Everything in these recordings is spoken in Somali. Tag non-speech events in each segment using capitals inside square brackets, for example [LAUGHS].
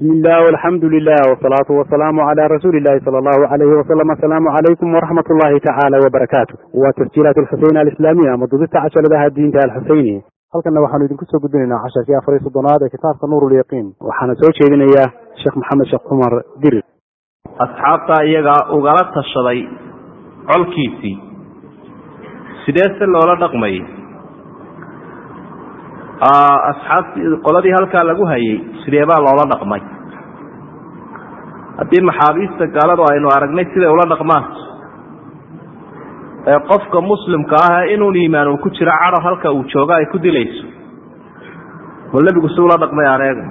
bismi illah alxamdu lilah wsalaatu wasalaamu cala rasuuli illahi sala allahu alayhi wasalam asalaamu calaykum waraxmat ullahi tacaala wabarakaatu waa tasjiilaat alxuseyn alislaamiya ama dubista casharadaha diinta alxuseyni halkanna waxaanu idinku soo gudbinaynaa casharkii afar iyo soddonaad ee kitaabka nuur ulyaqiin waxaana soo jeedinayaa sheekh maxamed sheekh cumar dirir asxaabtaa iyagaa ugala tashaday colkiisii. Sidee se loola dhaqmayay asxaabtii qoladii halkaa lagu hayay sidee baa loola dhaqmay? Haddii maxaabiista gaaladu aynu aragnay siday ula dhaqmaan. Ee qofka muslimka ah inuun iimaan uu ku jiro carar halka uu joogo ay ku dilayso. Bal nebigu si ula dhaqmay aneega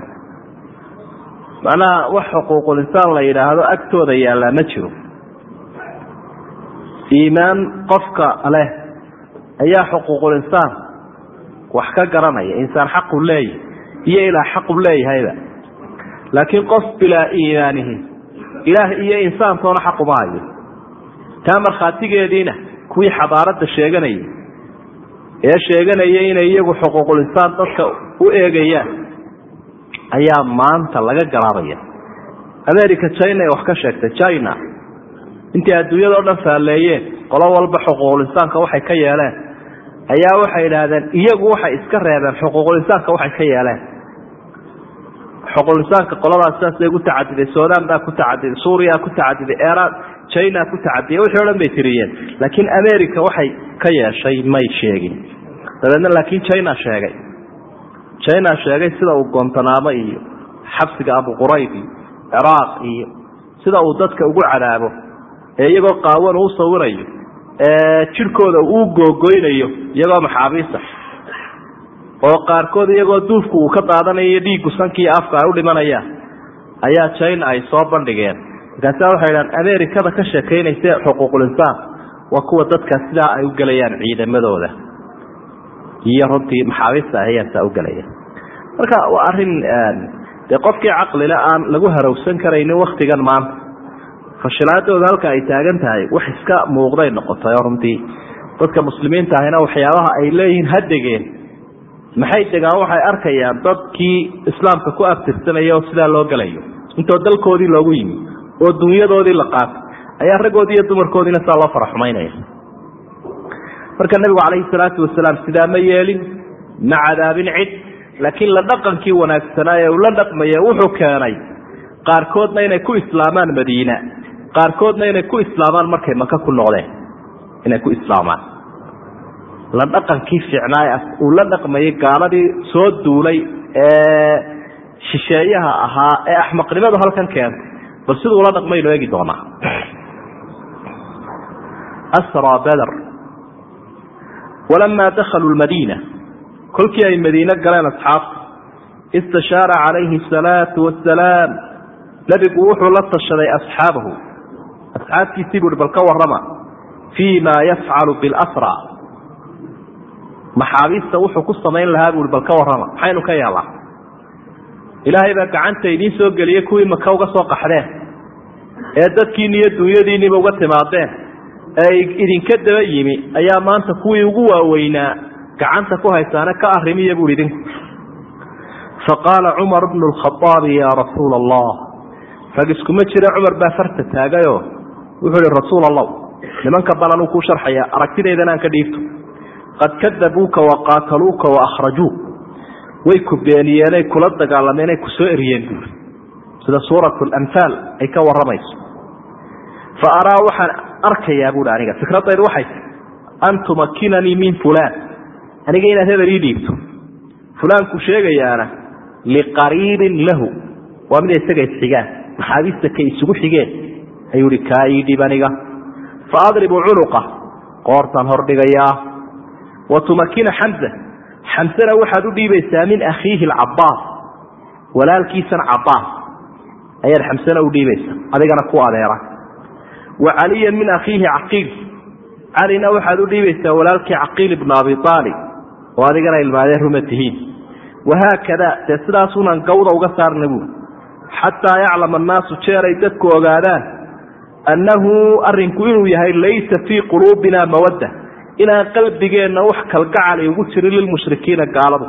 macnaha wax xuquuqul insaan la yidhaahdo agtooda yaallaa ma jiro. Iimaan qofka leh ayaa xuquuqul insaan wax ka garanaya insaan xaqu leeyahy iyo ilaa xaqu leeyahayba laakiin qof bilaa iimaanihi ilaah iyo insaantoona xaquma hayo taa markhaatigeediina kuwii xadaaradda sheeganayay ee sheeganaya inay iyagu xuquuqul insaan dadka u eegayaan ayaa maanta laga garaabaya. America china ay wax ka sheegtay china. Intay adduunyadao dhan faalleeyeen qolo walba xuquuqul insaanka waxay ka yeeleen ayaa waxay idhaahdeen iyagu waxay iska reebeen xuquuqul insaanka waxay ka yeeleen. Xuquuqul insaanka qoladaas sidaasay ku tacadiday sudan baa ku tacadiday suuriya ku tacadiday iran china ku tacadiya wixii o bay tiriyeen. Laakiin america waxay ka yeeshay may sheegin. Dabeedna laakiin china sheegay. China sheegay sida uu gontanaamo iyo xabsiga abu qurayb iyo ciraaq iyo sida uu dadka ugu cadaabo ee iyagoo qaawan uu sawirayo jirhkooda uu googoynayo iyagoo maxaabiista. Oo qaarkood iyagoo duufku uu ka daadanayo dhiiggu sankiiyo afka ay u dhimanayaan ayaa china ay soo bandhigeen. Markaasa waxay dhahan amerikada ka sheekaynaysa xuquuqul insaan waa kuwa dadka sidaa ay u gelayaan ciidamadooda. Iyo runtii maxaabiista ayaa saa u gelaya marka waa arrin dee qofkii caqlile aan lagu harowsan karaynin waktigan maanta fashilaadooda halka ay taagan tahay wax iska muuqday noqotay oo runtii dadka muslimiinta ahina waxyaabaha ay leeyihiin ha degeen. Maxay degaan? Waxay arkayaan dadkii islaamka ku abtirsanaya oo sidaa loo gelayo intoo dalkoodii loogu yimi oo dunyadoodii la qaatay ayaa raggoodii iyo dumarkoodiina saa loo fara xumaynaya marka nabigu calayhi salaatu wasalaam sidaa ma yeelin ma cadaabin cid laakiin la dhaqankii wanaagsanaa ee uu la dhaqmaya wuxuu keenay qaarkoodna inay ku islaamaan madiina qaarkoodna inay ku islaamaan markay maka ku noqdeen inay ku islaamaan. La dhaqankii fiicnaa uu la dhaqmayay gaaladii soo duulay ee shisheeyaha ahaa ee axmaqnimadu halkan keentay bal siduu ula dhaqmaynu eegi doonaa. Asra beder walamaa dakhaluu lmadiina kolkii ay madiine galeen asxaabta istashaara calayhi asalaatu wasalaam nebigu wuxuu la tashaday asxaabahu asxaabtiisii buuhi bal ka warrama fii ma yafcalu bilasra maxaabiista wuxuu ku samayn lahaa buuhi bal ka warrama. Maxaynu ka yeelaa ilaahay baa gacanta idiin soo geliyey kuwii maka uga soo qaxdeen ee dadkiini iyo dunyadiinniba uga timaadeen ee idinka daba yimi. Ayaa maanta kuwii ugu waaweynaa gacanta ku haysaane ka arrimiya buuhi idinku. Faqaala cumar bnu lkhaaabi yaa rasuula allah rag iskuma jira cumar baa farta taagayoo wuxuu ihi rasuul allah nimanka balan uu kuu sharxaya aragtidaydana aan ka dhiibto. Qad kadabuuka wa qaataluuka wa akhrajuuk. Way ku beeniyeenay kula dagaalameenay ku soo eriyeen buuri sida suurat lamhaal ay ka warramayso. Fa araa waxaan arkayaa buuhi aniga fikradaydu waxay tahy an tumakinanii min fulaan. Aniga inaad hebel ii dhiibto. Fulaanku sheegayaana liqariibin lahu. Waa mida isaga isxigaan maxaabiista kay isugu xigeen ayuu ihi kaa ii dhib aniga. Fa adribu cunuqa. Qoortaan hordhigayaa wa tumakina xamza xamsena waxaad u dhiibaysaa min akhiihi alcabaas walaalkiisan cabaas ayaad xamsena u dhiibaysaa. Adigana ku adeera. Wa caliyan min akhiihi caqiil. Calina waxaad u dhiibaysaa walaalkii caqiil ibnu abi aalib oo adigana ilmaadeen ruma tihiin. Wahaakada dee sidaasunan gawda uga saarna buuri xataa yaclama annaasu jeeray dadku ogaadaan annahu arrinku inuu yahay laysa fii quluubina mawadda inaan qalbigeenna wax kalgacali ugu jirin lilmushrikiina gaaladu.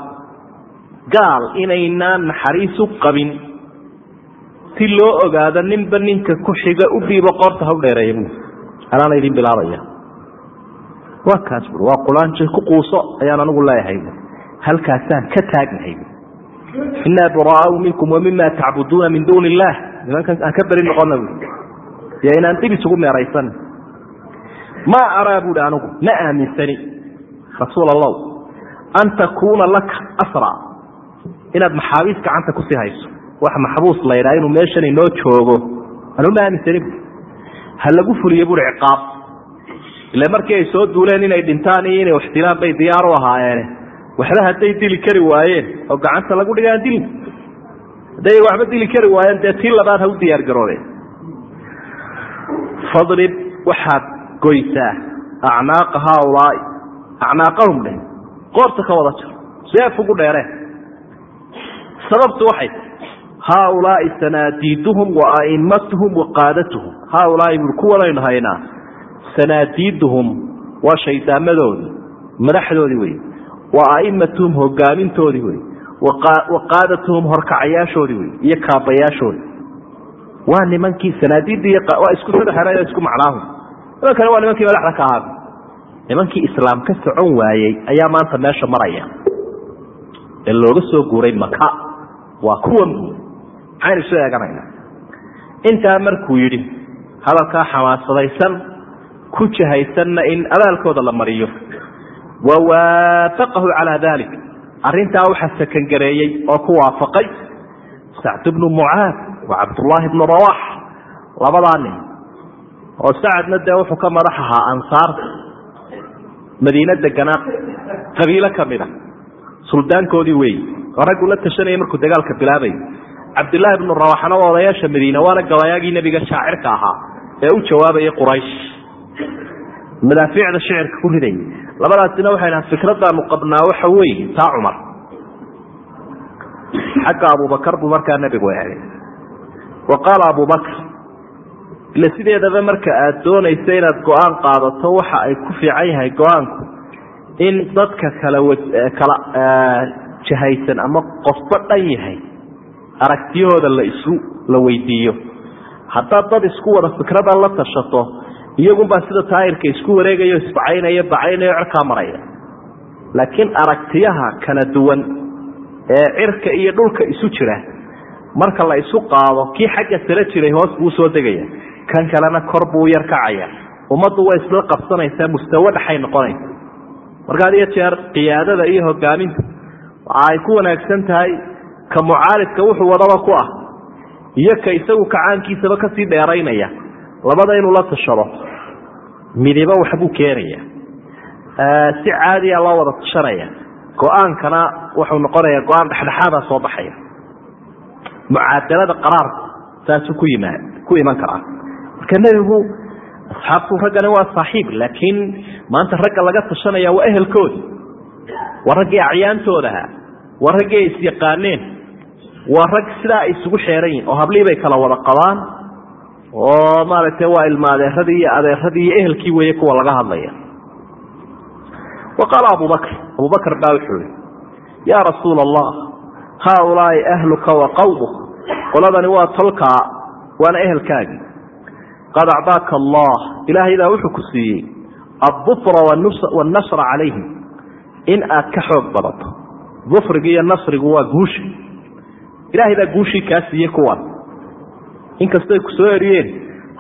Gaal inaynaan naxariis u qabin. Si loo ogaado ninba ninka ku xiga u dhiibo qoorta ha u dheereeya bu anaana idin bilaabaya. Waa kaas bui waa qulaanji ku quuso ayaan anigu leeyahay halkaasaan ka taagnahay inaa buraau minkum wa mima tacbuduuna min duuni illah nimankan aan ka beri noqona bu iyo inaan dib isugu meeraysan. Maa araa buuhi anigu ma aaminsani. Rasuul allah an takuuna laka asra. Inaad maxaabiis gacanta ku sii hayso. Wax maxbuus la ydhaha inuu meeshan inoo joogo. Anu ma aaminsani bu ha lagu fuliyo buui ciqaab. Ile markii ay soo duuleen inay dhintaan iyo inay waxdilaan bay diyaar u ahaayeene waxba hadday dili kari waayeen oo gacanta lagu dhigaan dili. Hadday waxba dili kari waayeen dee tii labaad ha u diyaar garoobeen fadrib waxaad goysaa. Acnaaqa haaulaai acnaaqahum dheh. Qoorta ka wada jir seef ugu dheereen sababtu waxay haaulaai sanaadiiduhum wa aimatuhum wa qaadatuhum. Haaulaai bui kuwanaynu haynaa sanaadiiduhum waa shaydaamadoodii madaxdoodii wey wa aimatuhum hogaamintoodii wey wa qaadatuhum horkacayaashoodii wey iyo kaabayaashoodii waa nimankii sanaadiidii waa isku saddex era isku macnaahum. Nimankani waa nimankii madaxda ka ahaa. Nimankii islaam ka socon waayey ayaa maanta meesha maraya. Ee looga soo guuray maka waa kuwan buur maxaynu isu eeganayna intaa markuu yidhi hadalkaa xamaasadaysan ku jahaysanna in abaalkooda la mariyo. Wa waafaqahu calaa dalik arrintaa waxaa sakangareeyey oo ku waafaqay sacd bnu mucaad wa cabdullaahi bnu rawax labadaa nin. Oo sacadna dee wuxuu ka madax ahaa ansaarta madiine deganaa qabiilo ka mid a suldaankoodii weeyi oo raggu la tashanaya markuu dagaalka bilaabay. Cabdillaahi bnu rawaxna waa odayaasha madiine waana gabayaagii nebiga shaacirka ahaa ee u jawaabayay quraysh. Madaafiicda shicirka ku ridayay labadaasina waxay dhahan fikradaanu qabnaa waxa weeye taa cumar. Xagga abubakar buu markaa nebigu eegay wa qaala abubakr ila sideedaba marka aad doonaysa inaad go'aan qaadato waxa ay ku fiican yahay go'aanku in dadka kala kala jahaysan ama qofba dhan yahay aragtiyahooda la isu la weydiiyo haddaad dad isku wada fikrada la tashato iyagunbaa sida taayirka isku wareegayo isbacaynaya bacaynayo cerkaa maraya laakiin aragtiyaha kala duwan ee cirka iyo dhulka isu jira marka la isu qaado kii xagga sare jiray hoos buu u soo degaya. Kan kalena kor buu yar kacaya ummaddu way isla qabsanaysaa mustawo dhexay noqonaysa marka had jeer qiyaadada iyo hogaaminta waxa ay ku wanaagsan tahay ka mucaalidka wuxuu wadaba ku ah iyo ka isagu kacaankiisaba ka sii dheeraynaya. Labada inuu la tashado midiba waxbuu keenaya. Si caadiya loo wada tashanaya. Go'aankana wuxuu noqonaya go'aan dhexdhexaada soo baxaya mucaadalada qaraarku saasuu ku ku iman karaa. Marka nebigu asxaabtu raggani waa saaxiib laakiin maanta ragga laga tashanaya waa ehelkoodi waa raggii acyaantoodaha waa raggii ay isyaqaaneen waa rag sidaa ay isugu xeeran yihiin oo hablii bay kala wada qabaan oo maaragtay waa ilma adeeradii iyo adeeradii iyo ehelkii weeye kuwa laga hadlaya. Wa qaala abubakr abubakr baa wuxuu yihi yaa rasuula allah haaulaai ahluka wa qawmuk qoladani waa tolkaa waana ehelkaagii qad acdaaka allah ilaahay baa wuxuu ku siiyey addufra wannasra calayhim in aad ka xoog badato dufriga iyo nasrigu waa guushi ilaahay baa guushii kaa siiyey kuwan inkastay ku soo eriyeen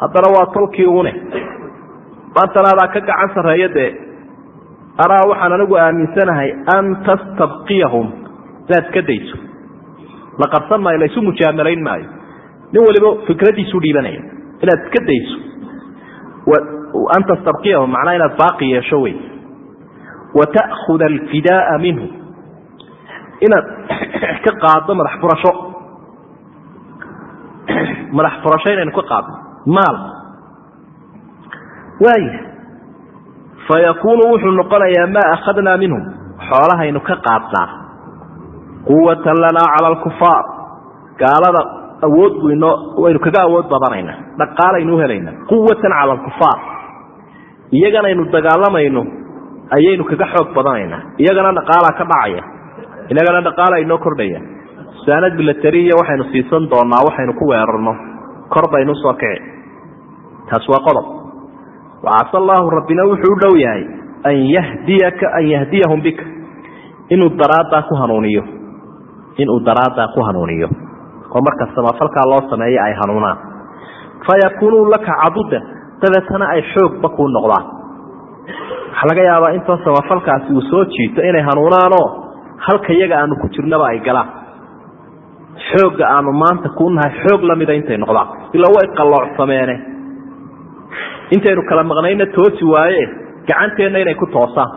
haddana waa tolkii une maantana adaa ka gacan sarreeya dee anaa waxaan anigu aaminsanahay an tastabqiyahum inaad ka dayso la qabsan maayo laysu mujaamalayn maayo. Nin waliba fikradiisu dhiibanaya inaad iska dayso. An tastabqiyahum macnaa inaad baaqi yeesho wey wa ta'khuda alfidaaa minhu. Inaad [CLEARS THROAT] ka qaaddo madax furasho. [CLEARS THROAT] Madax furasho inaynu ka qaadno. Maal. Waaya fayakuunu wuxuu noqonayaa maa akhadnaa minhum xoolahaynu ka qaadnaa quwatan lanaa cala alkufaar gaalada awood waynu kaga awood badanaynaa dhaqaalaynu uhelaynaa quwatan cala alkufaar iyaganaynu dagaalamayno ayaynu kaga xoog badanaynaa iyagana dhaqaalaa ka dhacaya inagana dhaqaala inoo kordhaya. Saanad milatari iyo waxaynu siisan doonaa waxaynu ku weerarno kor baynu u soo kici taas waa qodob. Wacasa allaahu rabbina wuxuu u dhow yahay an yahdiyaka an yahdiyahum bika inuu daraaddaa ku hanuuniyo inuu daraaddaa ku hanuuniyo. Oo marka samafalkaa loo sameeyo ay hanuunaan. Fayakuunuu laka caduda dabeetana ay xoogba kuu noqdaan. Waxaa laga yaabaa intoo samafalkaasi uu soo jiito inay hanuunaanoo halka iyaga aanu ku jirnaba ay galaan. Xoogga aanu maanta kuu nahay xoog lamida intay noqdaan. Ilaa way qalloocsameene intaynu kala maqnayna toosi waaye gacanteenna inay ku toosaan.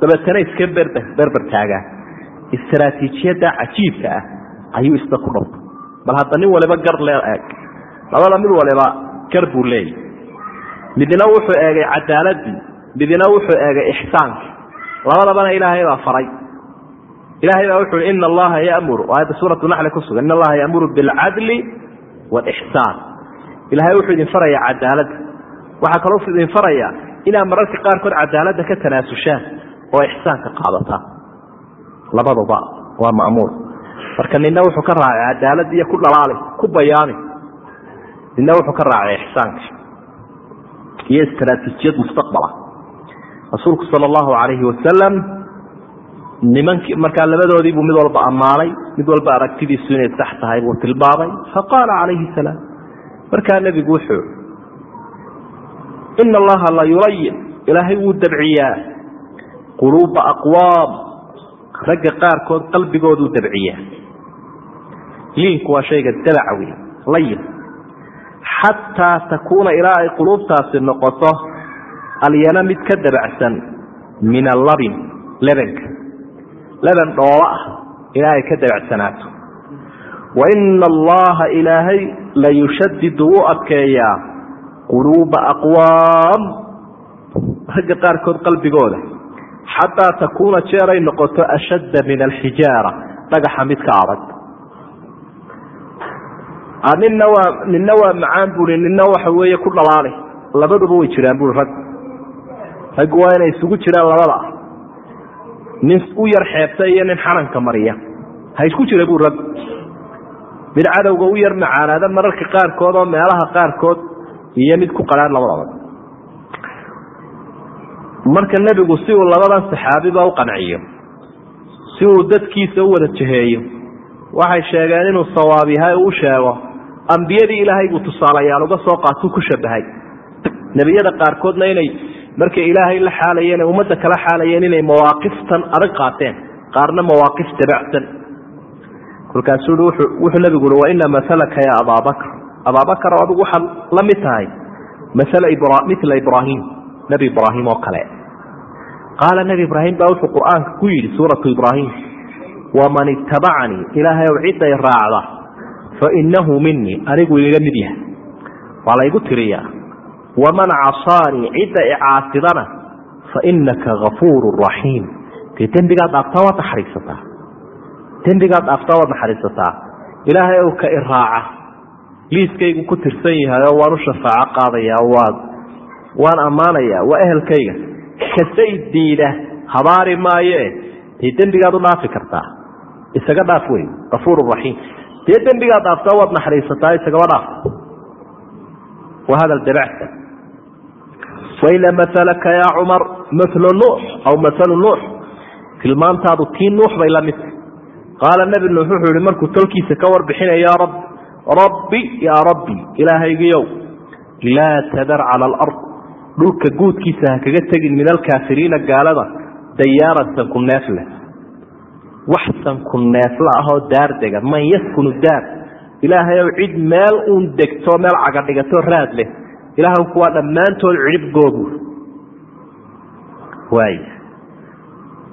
Dabeetana iska berber berber taagaan istaraatiijiyadda cajiibka ah ayuu isna ku dhowtay bal hadda nin waliba gar lee eeg. Labada mid waliba gar buu leeyahy midna wuxuu eegay cadaaladii midna wuxuu eegay ixsaankii labadabana ilaahay baa faray. Ilahay baa wuxu uhi ina allaha yamuru aayadda suuratu naxli ku sugan in allaha yamuru bilcadli waalixsaan ilahay wuxuu idin farayaa cadaaladda. Waxaa kaloo idin farayaa inaad mararka qaarkood cadaaladda ka tanaasushaan oo ixsaanka qaadataan labaduba waa ma'muur marka nina wuxuu ka raacay cadaalad iyo ku dhalaali ku bayaani. Nina wuxuu ka raacay ixsaanka iyo istaraatiijiyad mustaqbala. Rasuulku sala allahu calayhi wasalam nimankii markaa labadoodiibuu mid walba ammaanay mid walba aragtidiisu inay sax tahay buu tilmaamay. Faqaala calayhi salaam markaa nebigu wuxuu ina allaha la ilaahay wuu dabciyaa quluuba aqwaam ragga qaarkood qalbigooduu dabciyaa liinku waa shayga dabaca wey layin xataa takuuna ilaa ay quluubtaasi noqoto alyana mid ka dabacsan min allabin lebanka leban dhoolo ah ilaa ay ka dabacsanaato wa ina allaha ilaahay la yushadidu wuu adkeeyaa quluuba aqwaam. Ragga qaarkood qalbigooda xataa takuuna jeeray noqoto ashadda min alxijaara dhagaxa mid ka adag nina waa nina waa macaan bui nina waxa weeye ku dhalaali labaduba way jiraan bui rag raggu waa inay isugu jiraan labada nin u yar xeebta iyo nin xananka mariya ha isku jira bui rag mid cadowga u yar macaanaada mararka qaarkood oo meelaha qaarkood iyo mid ku qadhaan labadaba marka nebigu si uu labadan saxaabiba u qanciyo si uu dadkiisa u wada jaheeyo waxay sheegeen inuu sawaab yahay uu sheego ambiyadii ilaahay buu tusaalayaal uga soo qaatuu ku shabahay nebiyada qaarkoodna inay markay ilaahay la xaalayeen ee ummadda kala xaalayeen inay mawaaqiftan adag qaateen qaarna mawaaqif dabacsan. Kolkaasuu wuxuu nebigu ui waina masalaka ya abaabakr abaabakar adigu waxaad la mid tahay mila ibraahim nebi ibraahim oo kale qaala nebi ibraahim baa wuxuu qur'aanka ku yidhi suuratu ibraahim waman itabacanii ilaahay ow cidday raacda fainahu minii anigu igaga mid yahay waa laygu tiriyaa waman casaanii cidda icaasidana fainaka gafuuru raxiim dee dembigaad dhaaftaa waad naxariisataa dembigaad dhaaftaa waad naxariisataa ilaahay ow ka iraaca liiskaygu ku tirsan yahay oo waan u shafaaco qaadayaa waad waan ammaanayaa waa ehelkayga kasay diida habaari maaye. Dee dembigaad u dhaafi kartaa. Isaga dhaaf wey afuur raxiim dee dembigaad dhaaftaa waad naxariisataa isagaba dhaaf. Waa hadal dabacsan waina masalaka yaa cumar malu nuux aw masalu nuux. Tilmaantaadu tii nuux bay la qaala nebi nuux wuxuu yihi markuu tolkiisa ka warbixinaya ya rab rabbi yaa rabbi ilaahaygiyow laa tadar cala alard dhulka guudkiisa ha kaga tegin min alkaafiriina gaalada dayaaran sanku neefle. Wax sanku neefla ahoo daar dega man yaskunu daar. Ilaahayow cid meel uun degto meel cagadhigato raad leh. Ilaahw kuwaa dhammaantood cidhibgoobu waay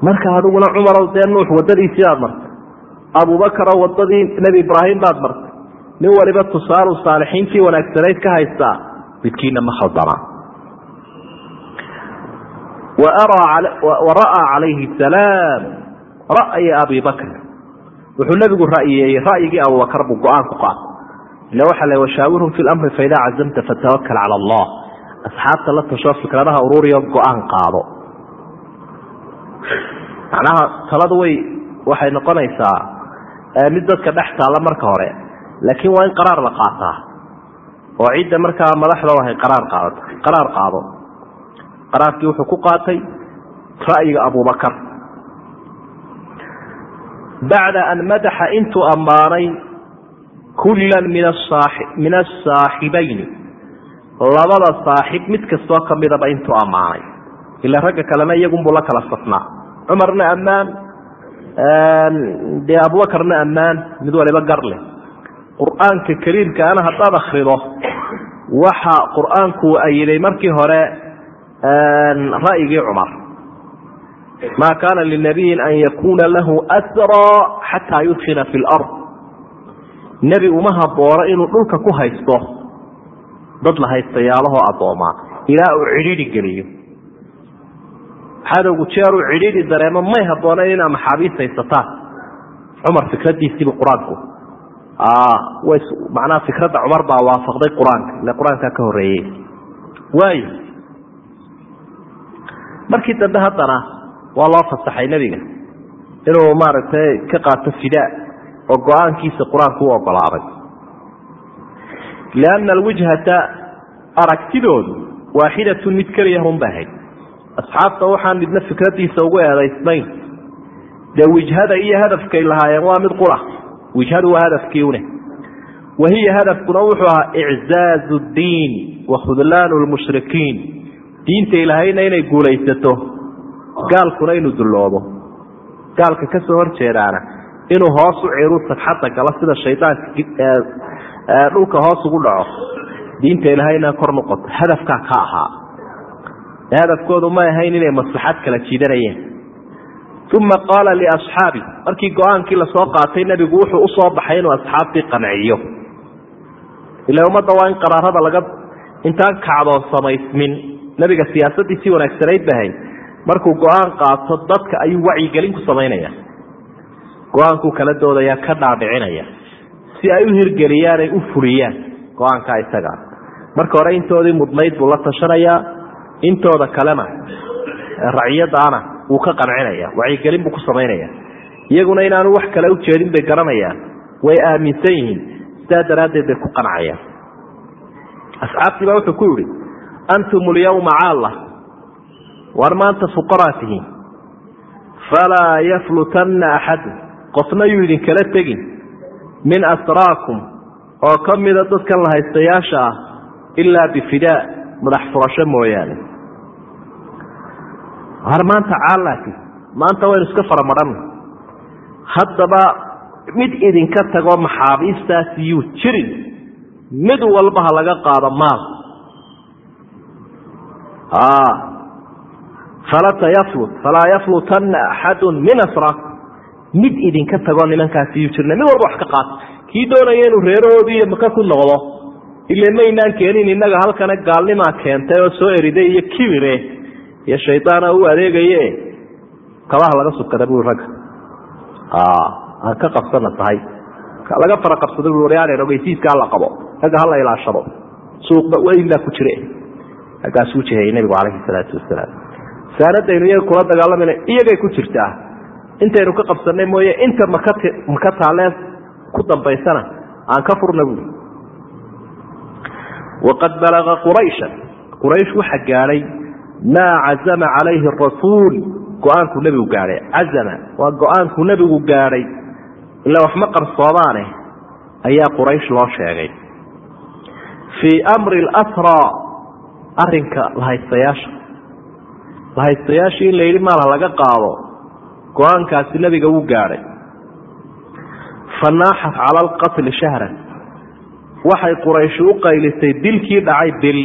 marka adiguna cumarow dee nuux waddadiisii baad martay. Abuubakarow waddadii nebi ibraahim baad martay. Nin waliba tusaalu saalixiintii wanaagsanayd ka haystaa midkiina ma khaldanaa wara'aa calayhi salaam ra'ya abi bakr wuxuu nebigu ra'yeeyey ra'yigii abubakar buu go'aan ku qaatay ila waxa la washaawirhum fi lamri faidaa cazamta fatawakal cala allah asxaabta la tasho fikradaha ururiyo go'aan qaado macnaha taladu way waxay noqonaysaa mid dadka dhex taalla marka hore laakiin waa in qaraar la qaataa oo cidda markaa madaxda ahay qaraar qaadato qaraar qaado qaraarkii wuxuu ku qaatay ra'yiga abubakar bacda an madaxa intuu ammaanay kullan min asaaxibayni labada saaxib mid kastoo ka midaba intuu ammaanay. Ila ragga kalena iyagunbuu la kala safnaa. Cumarna ammaan dee abubakarna ammaan mid waliba gar leh. Qur'aanka kariimkaana haddaad akrido waxa qur'aanku ayiday markii hore ra'yigii cumar ma kaana linabiyin an yakuna lahu asraa xataa yudkina fi lard nebi uma haboono inuu dhulka ku haysto. Dad la haystayaalahoo addoomaa ilaa uu cidhiidhi geliyo. Cadowgu jeeruu cidhiidhi dareemo may habboonayn inaa maxaabiis haysataan cumar fikradiisiibu qur'aanku. Macnaha fikradda cumar baa waafaqday qur'aanka. Ile qur'aankaa ka horeeyey waayo markii dambe haddana waa loo fasaxay nebiga inuu maaragtay ka qaato fidaa oo go'aankiisa qur'aanku u ogolaaday. Lianna alwijhata aragtidoodu waaxidatun mid keliya runba ahayd. Asxaabta waxaan midna fikradiisa ugu eedaysnayn. Dee wijhada iyo hadafkay lahaayeen waa mid qura. Wijhadu waa hadafkii une. Wahiya hadafkuna wuxuu ahaa iczaazu ddiin wa khudlaanu lmushrikiin diinta ilaahayna inay guulaysato gaalkuna inuu dulloobo. Gaalka ka soo horjeedaana inuu hoos u ciru sagxadda galo sida shaydaanka dhulka hoos ugu dhaco. Diinta ilaahayna kor noqoto. Hadafkaa ka ahaa. Hadafkoodu ma ahayn inay maslaxad kala jiidanayeen. Uma qaala liasxaabi markii go'aankii la soo qaatay nebigu wuxuu u soo baxay inuu asxaabtii qanciyo. Ila ummadda waa in qaraarada laga intaan kacdoon samaysmin nebiga siyaasaddii si wanaagsanayd bahay markuu go'aan qaato dadka ayuu wacyigelin ku samaynaya go'aankuu kala doodaya ka dhaadhicinaya. Si ay u hirgeliyaan ay u fuliyaan go'aankaa isagaa marka hore intoodii mudnayd buu la tashanayaa intooda kalena raciyadaana wuu ka qancinaya wacyigelin buu ku samaynaya iyaguna inaanu wax kale ujeedin bay garanayaan way aaminsan yihiin sidaa daraaddeed bay ku qancayaan. Asxaabtii baa wuxuu ku yihi antum lyawma caalla war maanta fuqaraa tihiin falaa yaflutanna axadu qofna yuu idinkala tegin min asraakum oo ka mida dadkan la haystayaasha ah ilaa bifidaa madax furasho mooyaane har maanta caalaati maanta waynu iska faramadhanna haddaba mid idinka tagoo maxaabiistaasi yuu jirin mid walba ha laga qaado maal falaa yaflutanna axadun min asraakum mid idinka tagoo nimankaasi yuu jirna mid walba wax ka qaato kii doonaya inuu reerahoodii maka ku noqdo. Ile maynaan keenin innaga halkana gaalnimaa keentay oo soo eriday iyo kibire iyo shaydaana u adeegaye. Kabaha laga subkada bui ragga aan ka qabsana tahay. Laga fara qabsada bu waryaaneen ogeysiiska hala qabo. Ragga hala ilaashado. Suuqba weyn ku jire raggaasuu jihayey nabigu calayhi salaatu wasalaam saanadaynu iyaga kula dagaalamayna iyagay ku jirtaa. Intaynu ka qabsanay mooye inta maka maka taalee ku dambaysana aan ka furna buui waqad balaga quraysha quraysh waxa gaadhay maa cazama calayhi arasuul go'aankuu nebigu gaadhay cazama waa go'aankuu nebigu gaadhay ilaa waxma qarsoomaane ayaa quraysh loo sheegay. Fii amri alasraa arinka lahaystayaasha. Lahaystayaashii in la yidhi maal ha laga qaado go'aankaasi nebiga wuu gaadhay fanaaxat cala alqatli shahran. Waxay qurayshi u qaylisay dilkii dhacay bil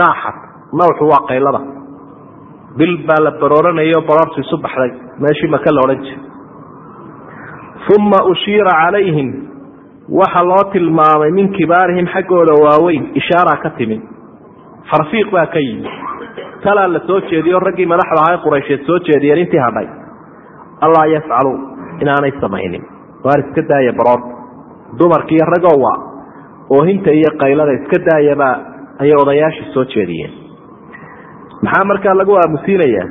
naaxat. Nawxu waa qaylada. Bil baa la barooranayay oo baroortu isu baxday. Meeshii maka la odhan jiray. Uma ushiira calayhim. Waxa loo tilmaamay min kibaarihim xaggooda waaweyn ishaara ka timi farfiiq baa ka yimi talaa la soo jeediyo raggii madaxda ahaa quraysheed soo jeediyeen intii hadhay. Allaa yafcaluu inaanay samaynin. Waar iska daaya baroorta dumarkiiyo ragowa oohinta iyo qaylada iska daayabaa ayay odayaashii soo jeediyeen. Maxaa markaa lagu aamusiinayaa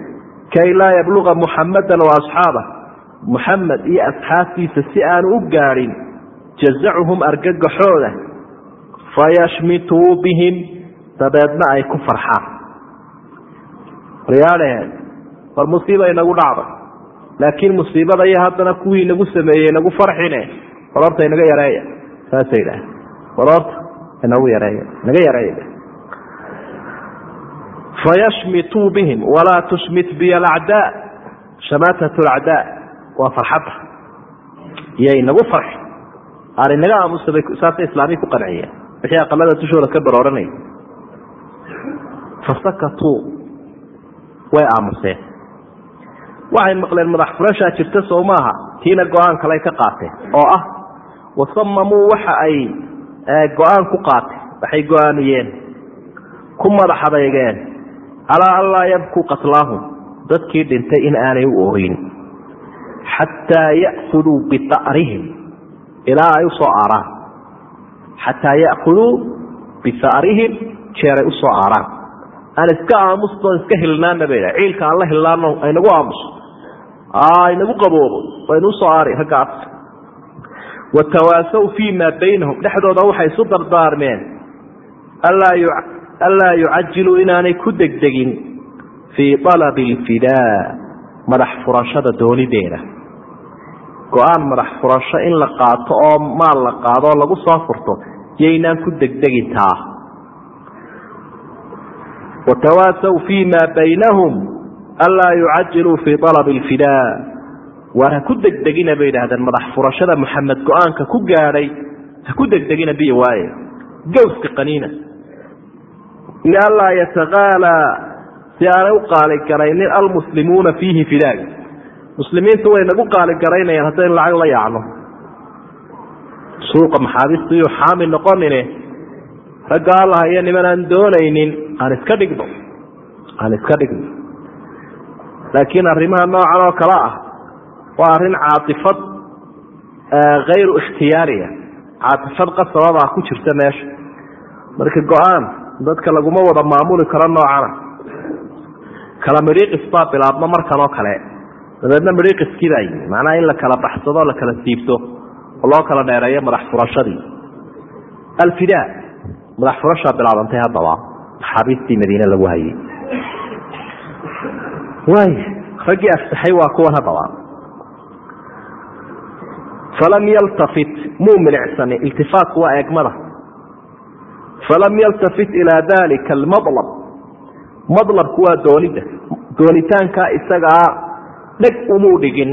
kay laa yabluga muxamadan wa asxaabah muxamed iyo asxaabtiisa si aanu u gaadhin jazacuhum argagaxooda. Fayashmituu bihim dabeedna ay ku farxaan. Waryaadhaheen war musiiba inagu dhacday. Laakiin musiibada iyo haddana kuwii inagu sameeyey inagu farxine war horta inaga yareeya saasay idhaah war horta inagu yareeya inaga yareeya fayashmituu bihim walaa tushmit biy alacdaa. Shamaatat lacdaa waa farxadda. Iyo inagu farxi. Aan inaga aamusabay saasay islaamiyi ku qanciyeen. Wixii aqalada dushooda ka barooranaya fasakatuu way aamuseen. waxay maqleen madax furashaa jirta sow maaha tiina go'aan kale ka qaateen oo ah wasamamuu waxa ay go'aan ku qaateen waxay go'aaniyeen. ku madax adeygeen calaa an laa yabkuu qatlaahum dadkii dhintay in aanay u ooyin xataa ya'khuduu biarihim ilaa ay u soo aaraan. xataa ya'khuduu biarihim jeeray u soo aaraan aan iska aamusto iska hilnaana ba ciilka aan la hilnaano aynagu aamuso. Inagu qaboobo. Waynu u soo aari raggaas watawaasaw fii maa baynahum. Dhexdooda waxay isu dardaarmeen. Anlaa yucajiluu inaanay ku degdegin fii alabi alfidaa madax furashada doonideeda. Go'aan madax furasho in la qaato oo maal la qaado oo lagu soo furto yaynaan ku degdegin taa watawaasaw fii maa baynahum anlaa yucajiluu fii alabi alfidaa waar ha ku degdegina bay idhaahdeen madax furashada maxamed go'aanka ku gaadhay ha ku degdegina biyo waaye gawska qaniina lianlaa yataqaalaa si aanay u qaaligaraynin almuslimuuna fiihi fidaaga muslimiintu way nagu qaaligaraynayan haddaynu lacag la yaacno suuqa maxaabistu iyuu xaami noqonine ragga allahayo niman aan doonaynin aan iska dhigno aan iska dhigno. Laakiin arrimaha noocan oo kale ah waa arrin caatifad hayru ikhtiyaariya caatifad qasababaa ku jirta meesha. Marka go'aan dadka laguma wada maamuli karo noocana. Kala midhiiqis baa bilaabma markan oo kale. Dabeedna midhiiqiskii baa yimi. Macnaha in la kala baxsado o la kala siibto oo loo kala dheereeyo madax furashadii. Alfidaa. Madax furashaa bilaabantay haddaba maxaabiistii madiine lagu hayay. Waay raggii afsaxay waa kuwan haddaba falam yaltafit muu milicsani iltifaatku waa eegmada. Falam yaltafit ilaa dalika almadlab. Madlabku waa doonida doonitaankaa isagaa dheg umuu dhigin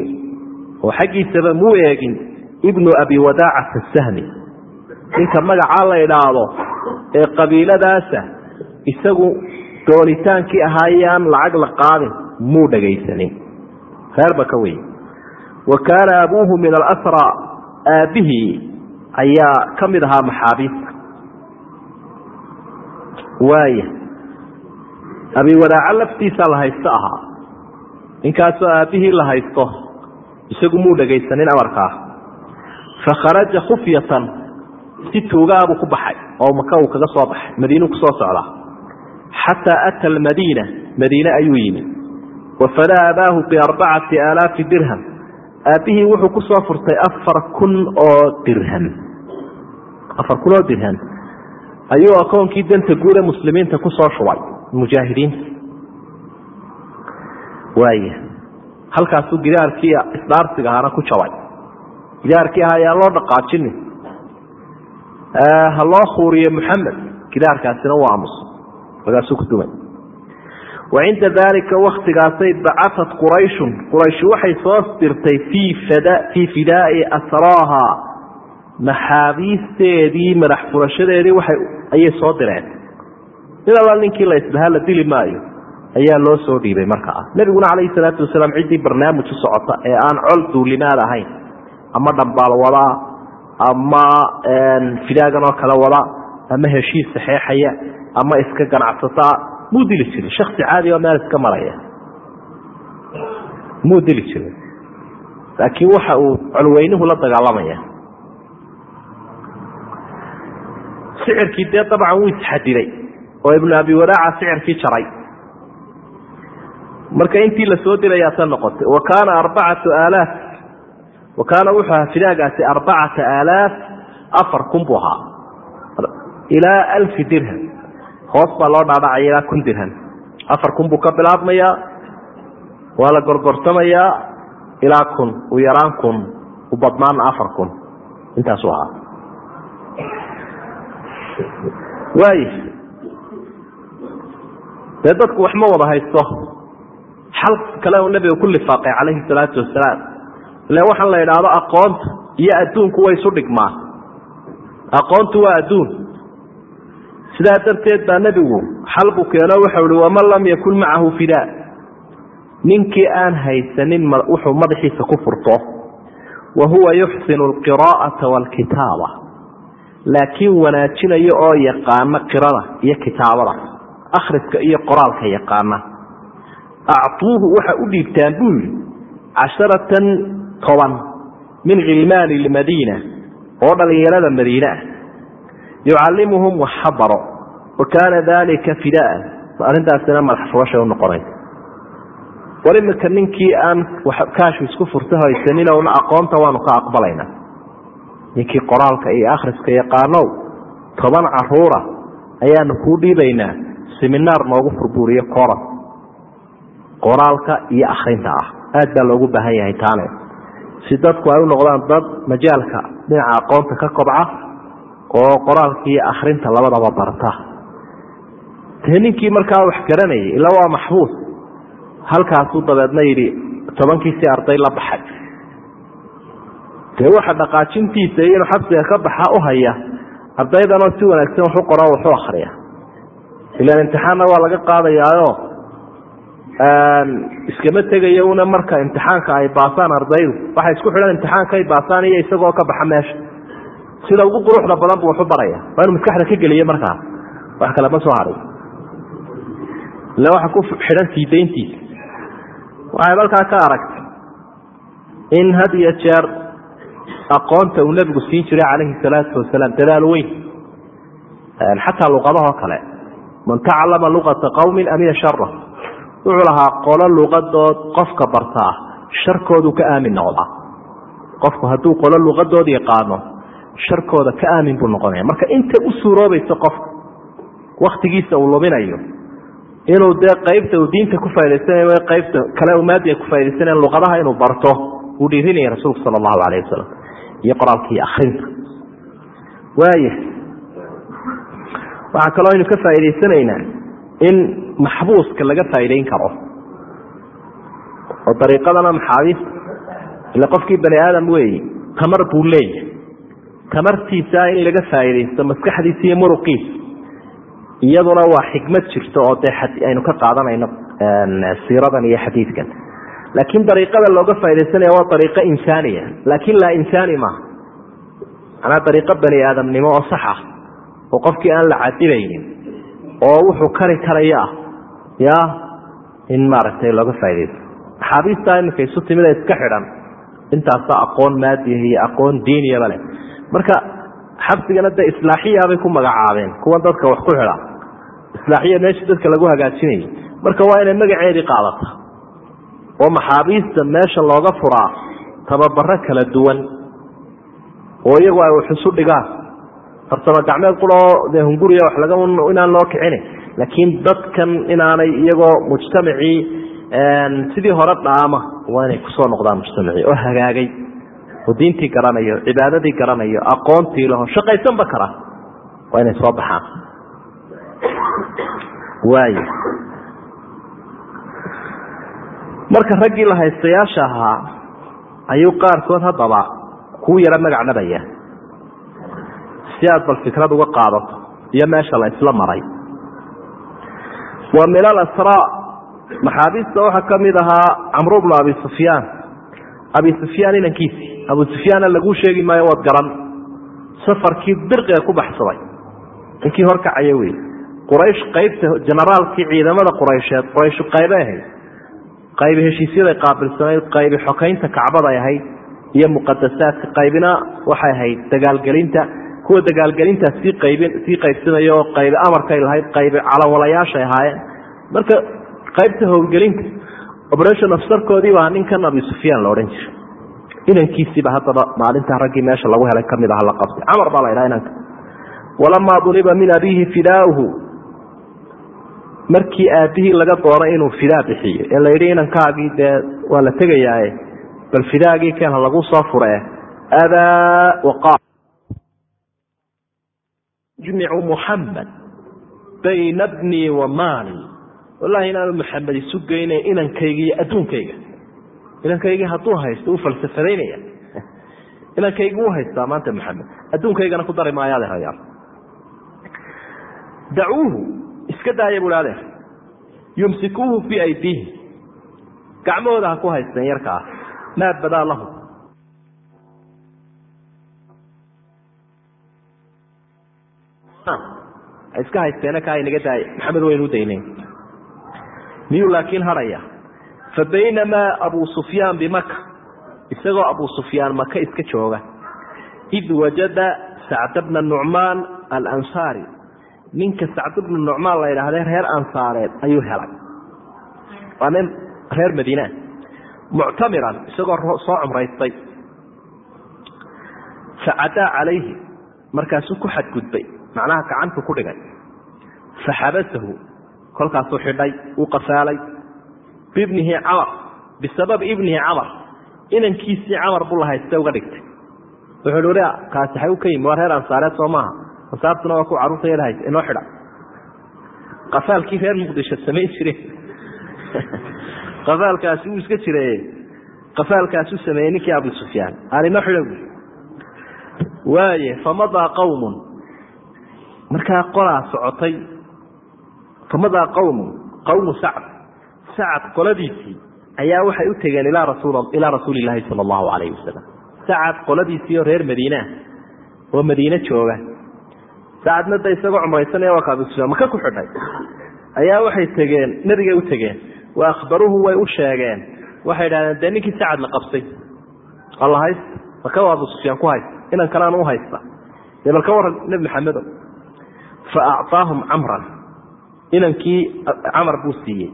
oo xaggiisaba muu eegin ibnu abi wadaacata sahmi ninka magacaa la idhaahdo ee qabiiladaasa isagu doonitaankii ahaayaan lacag la qaadin muu dhagaysanin. Reerba ka wey wa kaana abuuhu min alasra aabbihii ayaa ka mid ahaa maxaabiista. Waaya abi wadaaco laftiisa la haysto ahaa. Ninkaasoo aabbihii la haysto isagu muu dhagaysanin amarkaa. Fakharaja khufyatan si tuugaabuu ku baxay oo maka uu kaga soo baxay madiinuu ku soo socdaa xataa ata almadiina madiine ayuu yimi wafadaa abaahu biarbacati aalaafi dirham aabbihii wuxuu ku furtay afar kun oo dirham afar kun oo dirham ayuu akoonkii danta guude muslimiinta ku soo shubay mujaahidiinta waaya halkaasuu gidaarkii isdhaarsiga ahaana ku jabay gidaarkii ahaa ayaan loo dhaqaajinin ha loo khuuriye muxamed gidaarkaasina waa aamusa markaasuu ku dumay wa cinda daalika waktigaasay bacaat qurayshun. Quraysh waxay soo dirtay fii fidaai asraaha. Maxaabiisteedii madax furashadeedii ayay soo direen. Mid alla ninkii la la dili maayo ayaa loo soo dhiibay markaa nebiguna calayhi salaatu wasalaam ciddii barnaamij u socota ee aan col duulimaad ahayn ama dhambaal wadaa ama fidaagan oo kale wada ama heshiis saxeexaya ama iska ganacsataa muu dili jirin shaksi caadi oo meel iska maraya. Muu dili jirin laakiin waxa uu colweynuhu la dagaalamaya. Sicirkii dee dabcan wuu isxadiday oo ibnu abi wadaaca sicirkii jaray. Marka intii la soo dirayaa ta noqotay wa kaana arbacatu aalaaf. Wa kaana wuxuu ahaa fidaagaasi arbacata aalaaf afar kun buu ahaa. Ilaa alfi dirham hoos baa loo dhaadhacaya ilaa kun dirham afar kun buu ka bilaabmayaa waa la gorgortamayaa ilaa kun u yaraan kun u badnaana afar kun. Intaasuu ahaa. Waay dee dadku wax ma wada haysto. Xal kale uu nebiga ku lifaaqay calayhi salaatu wasalaam ile waxaan la idhaahdo aqoonta iyo adduunku way isu dhigmaan. Aqoontu waa adduun sidaa darteed baa nebigu xal buu keeno waxau ihi waman lam yakun macahu fidaa ninkii aan haysanin wuxuu madaxiisa ku furto. Wa huwa yuxsinu alqiraa'ata waalkitaaba laakiin wanaajinayo oo yaqaana qirada iyo kitaabada akhriska iyo qoraalka yaqaana. Actuuhu waxa u dhiibtaan buu yidhi casharatan toban min khilmaani lmadiina oo dhallinyarada madiine ah yucallimuhum waxa baro wa kaana dalika fidaan arrintaasina madax furashay unoqonaysa war iminka ninkii aan kaashu isku furta haysaninowna aqoonta waanu ka aqbalaynaa ninkii qoraalka iyo akhriska yaqaanow toban caruura ayaanu kuu dhiibaynaa seminaar noogu furbuuriyo coran qoraalka iyo akhrinta ah aad baa loogu baahan yahay taane si dadku ay u noqdaan dad majaalka dhinaca aqoonta ka kobca oo qoraalka iyo akhrinta labadaba barta. Dee ninkii markaa wax garanayay ila waa maxbuus. Halkaasuu dabeedna yidhi tobankiisii arday la baxay. Dee waxa dhaqaajintiisa iyo inuu xabsiga ka baxa u haya ardaydanoo si wanaagsan waxu qoraa waxu akriya ilaan imtixaanna waa laga qaadayaayo iskama tegayo una marka imtixaanka ay baasaan ardaydu. Waxay isku xidhan imtixaanka ay baasaan iyo isagoo ka baxa meesha sida ugu quruxda badan buu waxu baraya. Waa maskaxda ka geliye markaa. Wax kale ma soo haray. Ila waxa ku xidhan siidayntiisa waxay halkaa ka aragtay in had iyo jeer aqoonta uu nebigu siin jiray calayhi salaatu wasalaam dadaal weyn. Xataa luqadahoo kale. Man tacalama luqata qawmin amina shara wuxuu lahaa qolo luqadood qofka bartaa sharkoodu ka aamin noqdaa qofku hadduu qolo luqadood yaqaano sharkooda ka aamin buu noqonaya. Marka inta u suuroobaysa qofka waktigiisa uu luminayo inuu dee qaybta uu diinta ku faaidaysanayo qaybta kale maadiga ku faaidaysanayo luqadaha inuu barto uu dhiirinaya rasuulku sala allahu calayh wasalam iyo qoraalka iyo akrinta waaya waxaa kaloo aynu ka faa'idaysanaynaa in maxbuuska laga faa'idayn karo oo dariiqadana maxaabiista ila qofkii bani aadam weeye tamar buu leeyahay tamartiisa in laga faa'iidaysto maskaxdiisa iyo muruqiisa. Iyaduna waa xikmad jirto oo dee aynu ka qaadanayno siiradan iyo xadiidkan. Laakiin dariiqada looga faaidaysanaya waa dariiqo insaaniya. Laakiin laa insaani maaha manaa dariiqo bani aadamnimo oo sax ah oo qofkii aan la cadibaynin oo wuxuu kari karaya ah ya in maaragtay looga faaidaysto axaabiista iminka isu timid ee iska xidhan intaasa aqoon maadiya iyo aqoon diiniyaba leh marka xabsigana dee islaaxiya bay ku magacaabeen. Kuwan dadka wax ku xidha islaaxiya meesha dadka lagu hagaajinayay. Marka waa inay magaceedii qaadata oo maxaabiista meesha looga furaa tababaro kala duwan. Oo iyagu ay wax isu dhigaan. Farsamo gacmeed quroo dee hunguriya wax laga inaan loo kicina laakiin dadkan inaanay iyagoo mujtamacii sidii hore dhaama waa inay ku soo noqdaan mujtamacii oo hagaagay oo diintii garanayo cibaadadii garanayo aqoontii laho shaqaysanba kara. Waa inay soo baxaan. Waay. Marka raggii la haystayaasha ahaa ayuu qaarkood haddaba kuu yaro magac dhabaya si aad bal fikrad uga qaadato iyo meesha la isla maray. Wa min alasraa maxaabiista waxaa ka mid ahaa camru bnu abi sufyaan. Abi sufyaan inankiisi abu sufyaana laguu sheegi maayo waad garan. Safarkii dirqiga ku baxsaday. Ninkii horkacaya wey quraysh qaybta generaalkii ciidamada quraysheed qurayshu qaybay ahayd. Qaybi heshiisyaday qaabilsanayd qaybi xokaynta kacbaday ahayd iyo muqadasaadka qaybina waxay ahayd dagaalgelinta. Kuwa dagaalgelintaas sii qaybin sii qaybsanaya oo qaybi amarkay lahayd qaybi calawalayaashay ahaayeen. Marka qaybta howlgelinta operation ofsarkoodii baa ninkan abi sufyaan la odhan jiray inankiisiiba haddaba maalintaa raggii meesha lagu helay ka mid aha la qabtay. Camar baa la ydhaha inanka walamaa duriba min abiihi fidaauhu markii aabihii laga doonay inuu fidaa bixiyo ee la yidhi inankaagii dee waa la tegayaaye bal fidaagii keen ha lagu soo fure adaa waqa jmicu muxamed bayna bnii wa maali. Wallahi inaanu maxamed isu geynay inankayga iyo adduunkayga inankaygii hadduu haysto uu falsafadaynaya [LAUGHS] inankaygi u haystaa maanta maxamed. Adduunkaygana ku dari maayo adeerayaal dacuuhu iska daaya bui adeer yumsikuuhu fii aydiihi. Gacmahooda ha ku haysteen yarka ah maa badaa lahu. Iska haysteena kaa inaga daaya maxamed waynu udaynayn miyuu laakiin hadhaya fa baynamaa abu sufyaan bimaka isagoo abu sufyaan maka iska jooga id wajada sacd bna nucmaan alansaari ninka sacd bna nucmaan la yidhaahde reer ansaareed ayuu helay waa nin reer madiina muctamiran isagoo soo cumraystay facadaa calayhi markaasuu ku xadgudbay macnaha gacantu ku dhigay faxabasahu kolkaasuu xidhay uu qasaalay bibnihi camar bisababi ibnihi camar inankiisii camar buu lahayste uga dhigtay wuxuu hi kaasi xagu ka yimi waa reer ansaareed soo maaha ansaartuna waa ku carruurtayada haysta inoo xidha qafaalkii reer muqdisho samayn jire qafaalkaasi wuu iska jire qafaalkaasuu sameeyey ninkii abu sufyaan aan inoo xidha bu waaye famadaa qawmun markaa qolaa socotay famadaa qawmun qawmu sacd sacad qoladiisii ayaa waxay u tegeen ilaa rasuuli laahi sal allahu alayh wasalam sacad qoladiisii oo reer madiinea oo madiine jooga. Sacadna da isagoo cumraysanaya waa kaabisua maka ku xidhay? Ayaa waxay tegeen nebigay u tegeen. Wa akhbaruuhu way u sheegeen. Waxay idhahdeen dee ninkii sacad la qabsay alla haysta maka abu sufyaan ku haysta. Inan kalean u haysta. Dee bal ka waran nebi maxamedo fa acطaahum camran. Inankii camar buu siiyey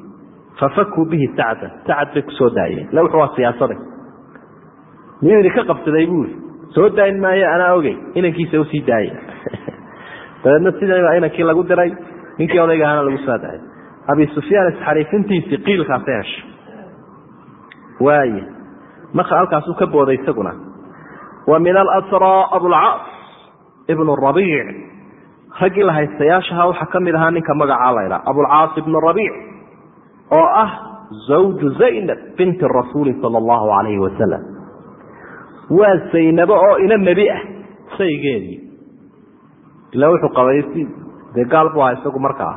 fafakuu bihi sacdan sacad bay ku soo daayeen. Ila wuxu waa siyaasada miyuu idinka qabsaday buuri soo daayin maayo anaa ogey inankiisa u sii daaya [LAUGHS] dabeedna sidaa inankii lagu diray ninkii odayga ahana lagu soo daayay abi sufyaan isxariifintiisii qiilkaasa hesha. Waay marka halkaasuu ka booday isaguna. Wa min alasraa abulcaas ibnu rabiic raggii la haystayaashaha waxaa ka mid ahaa ninka magacaa laydhaa abulcaas ibnu rabiic oo ah zawju zaynab binti rasuuli sala allahu calayhi wasalam waa zaynabo oo ina nebi ah saygeedii ilaa wuxuu qabay si dee gaal buu ahaa isagu markaa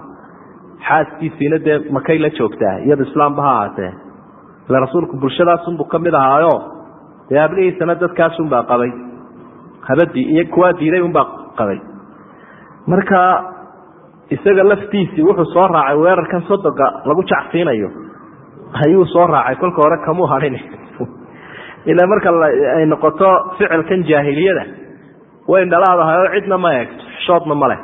xaaskiisiina dee makay la joogtaa iyadu islaamba ha ahaatee. Ila rasuulku bulshadaasunbuu ka mid ahaayo. Dee hablihiisana dadkaasunbaa qabay. Habadii iyo kuwaa diiday unbaa qabay. Marka isaga laftiisii wuxuu soo raacay weerarkan sodoga lagu jacsiinayo ayuu soo raacay kolka hore kamuu hadhin ilaa marka ay noqoto ficilkan jaahiliyada way dhalaadahay oo cidna ma eegto xishoodna ma leh.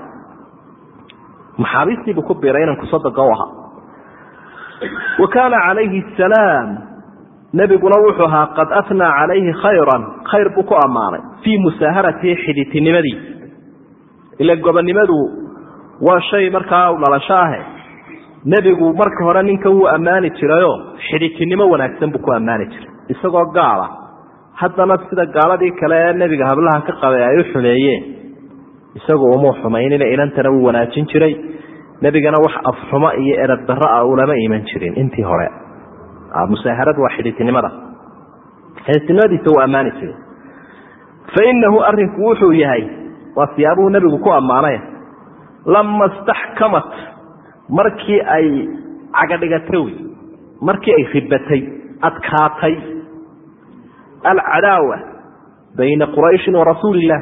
Maxaabiistiibuu ku biiray inanku sodoga u ahaa. Wa kaana calayhi asalaam nebiguna wuxuu ahaa qad afnaa calayhi khayran khayr buu ku ammaanay fii musaaharatihi xidhitinimadiisa ila gobonnimadu waa shay markaa u dhalasho ahe nebigu marka hore ninka wuu ammaani jirayoo xidhitinimo wanaagsan buu ku ammaani jiray. Isagoo gaala. Haddana sida gaaladii kale ee nebiga hablaha ka qabay ay u xumeeyeen isagu umuu xumaynina inantana wuu wanaajin jiray. Nebigana wax afxumo iyo erab darro ah ulama iman jirin intii hore. Musaaharadu waa xidhitinimada xidhitinimadiisa wuu ammaani jiray. Fa inahu arinku wuxuu yahay waa siyaabuhu nebigu ku ammaanay lama staxkamat markii ay cagadhigatay wy markii ay ribatay adkaatay. Alcadaawa bayna qurayshin wa rasuuli illah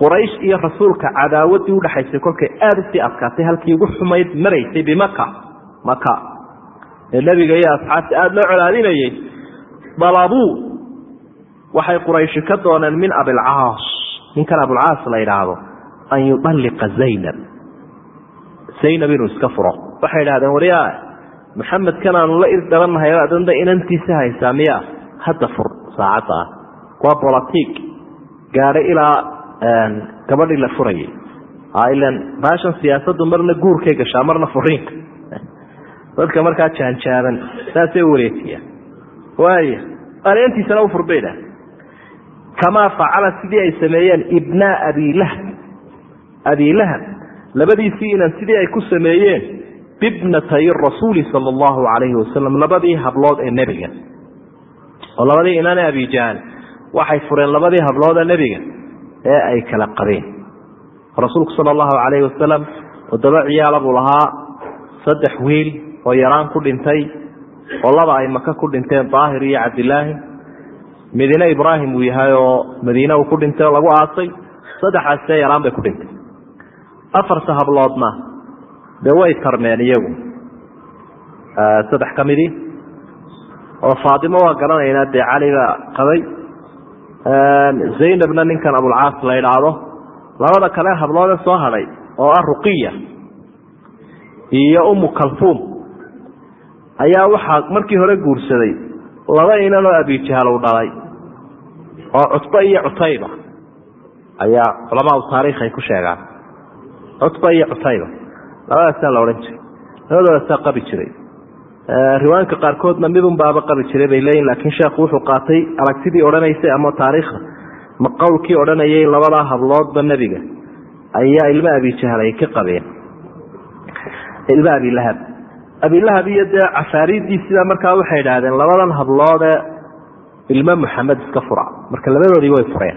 quraysh iyo rasuulka cadaawadii udhaxaysay kolkay aada u sii adkaatay halkii ugu xumayd maraysay bimaka maka ee nebiga iyo asxaabta aada loo colaadinayay. Dalabuu waxay qurayshi ka dooneen min abilcaas ninkan abulcaas la yidhaahdo an yudalliqa zaynab zaynab inuu iska furo waxay idhahdeen waryaa maxamedkan aanu la irdhabannahay adanda inantiisa haysaa miya hadda fur saacadda ah waa bolotig gaadhay ilaa gabadhii la furayay ilan baashan siyaasadu marna guurkay gashaa marna furiinka dadka markaa jaanjaaban saasay wareejiyaan waaya areentiisana u furbayda kamaa facala sidii ay sameeyeen ibnaa abilahab abilahab labadiisii inan sidii ay ku sameeyeen bibnatay rasuuli sala allahu calayhi wasalam labadii hablood ee nebiga. Oo labadii inane abijahl waxay fureen labadii hablood ee nebiga ee ay kala qabeen. Rasuulku sala allahu calayhi wasalam toddoba ciyaala buu lahaa saddex wiil oo yaraan ku dhintay oo laba ay maka ku dhinteen daahir iyo cabdilaahi madiine ibraahim uu yahay oo madiine uu ku dhintay oo lagu aasay saddexaasee yaraan bay ku dhintay afarta habloodna dee way tarmeen iyagu. Saddex ka midii oo faatimo waa garanaynaa dee cali baa qabay. Zaynabna ninkan abulcaas la idhaahdo labada kale habloode soo hadhay oo ah ruqiya iyo umu kalfuum. Ayaa waxaa markii hore guursaday laba inan oo abijahal u dhalay oo cutba iyo cutayba. Ayaa culamaa taariikh ay ku sheegaan cutba iyo cutayba labadaasaa la odhan jiray. Labadoodasaa qabi jiray. Riwaayinka qaarkoodna midun baaba qabi jiray bay leeyihiin laakiin sheekhu wuxuu qaatay aragtidii odhanaysay ama taariikhda. Ma qowlkii odhanayay labadaa habloodba nebiga. Ayaa ilmo abijahal ay ka qabeen. Ilmo abilahab abilahab iyo dee cafaariiddii sidaa markaa waxay idhaahdeen labadan habloodee ilmo muxamed iska fura. Marka labadoodii way fureen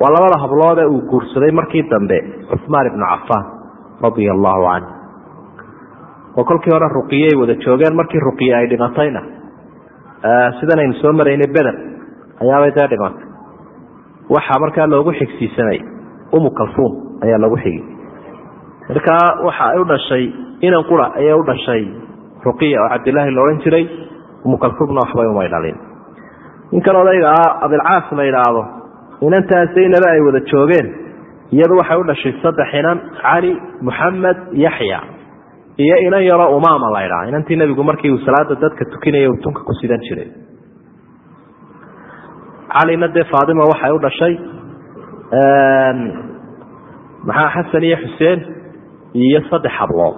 waa labada habloodee uu guursaday markii dambe cusmaan ibnu cafaan radia allahu canh oo kolkii hore ruqiye ay wada joogeen markii ruqiye ay dhimatayna. Sidanaynu soo maraynay beder ayaabay dee dhimatay. Waxaa markaa loogu xigsiisanay umu kalfuum ayaa loogu xigi markaa waxa ay u dhashay inan qura ayay u dhashay ruqiya oo cabdilaahi la odhan jiray umu kalfuumna waxbay umay dhalin ninkan odayga ah abilcaas la idhaahdo inantaas zaynaba ay wada joogeen iyadu waxay u dhashay saddex inan cali muxamed yaxya iyo inan yaroo umaama la ydhaha inantii nebigu markii uu salaada dadka tukinaya uu tunka ku sidan jiray. Calina dee faatima waxay u dhashay maxaa xasan iyo xuseen iyo saddex hablood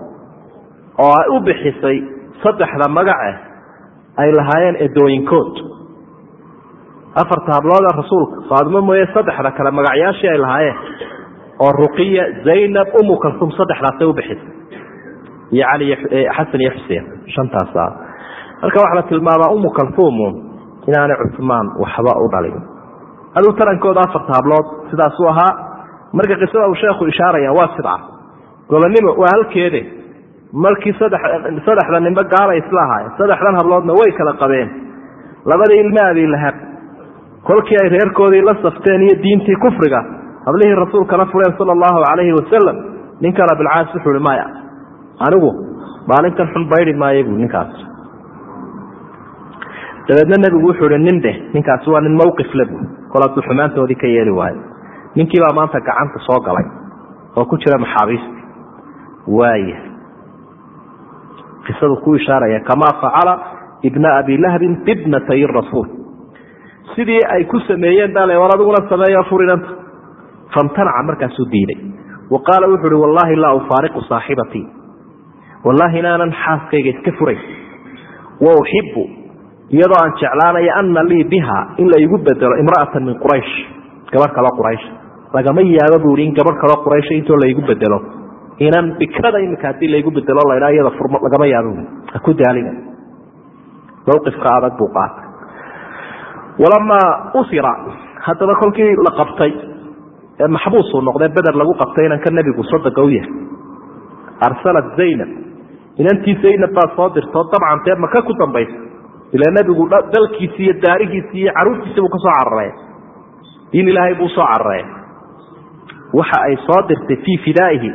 oo ay u bixisay saddexda magace ay lahaayeen edooyinkood afarta habloodee rasuulka. Faatimo mooye saddexda kale magacyaashii ay lahaayeen oo ruqiya zaynab umu kalsum saddexdaasay u bixisay. Iyo cali xasan iyo xuseen shantaasa marka waxaa la tilmaamaa umu kalfuumun inaanay cusmaan waxba u dhalin. Aduu tarankooda afarta hablood sidaasuu ahaa. Marka qisada uu sheekhu ishaaraya waa sidca golonimo waa halkeede. Markii saddexda nimbe gaala isla ahaayeen saddexdan habloodna way kala qabeen. Labadii ilma abilahab kolkii ay reerkoodii la safteen iyo diintii kufriga hablihii rasuulkana fureen sala allahu calayhi wasalam ninkan abilcaas wuxuu hi maya anigu maalintan xun baydi maayo buu ninkaas. Dabeedna nebigu wuxuu hi nin dheh ninkaasi waa nin mawqif le bu kol xumaantoodii ka yeeli waayo ninkii baa maanta gacanta soo galay oo ku jira maxaabiista waaya qisadu ku ishaaraya kamaa facala ibna abi lahabin bibnatay rasuul sidii ay ku sameeyeen baa le war adiguna sameeyo furinanta famtanaca markaasuu diiday. Wa wuxuu uhi wallaahi laa ufaariqu saaxibatii wallaahi inaanan xaaskayga iska furay. Wa uxibu iyadoo aan jeclaanayo ana lii biha in la bedelo imra'atan min quraysh. Gabadh kaloo quraysh. Lagama yaabo buu ihi in gabadh kaloo quraysh intoo laigu bedelo. Inan bikrada imika haddii laigu bedelo laydhaa iyada furmo lagama yaabo bui ha ku daalina. Mawqifka adag buu qaatay walamaa usira haddaba kolkii la qabtay ee maxbuusuu noqdee beder lagu qabtay inanka nebigu sadaga u yahay arsalat zaynab inantii zaynab baa soo dirtoo dabcan dee maka ku dambaysa ilaa nebigu dalkiisi iyo daarihiisi iyo caruurtiisi buu ka soo diin ilaahay buu soo cararaya waxa ay soo dirtay fii fidaa'ihi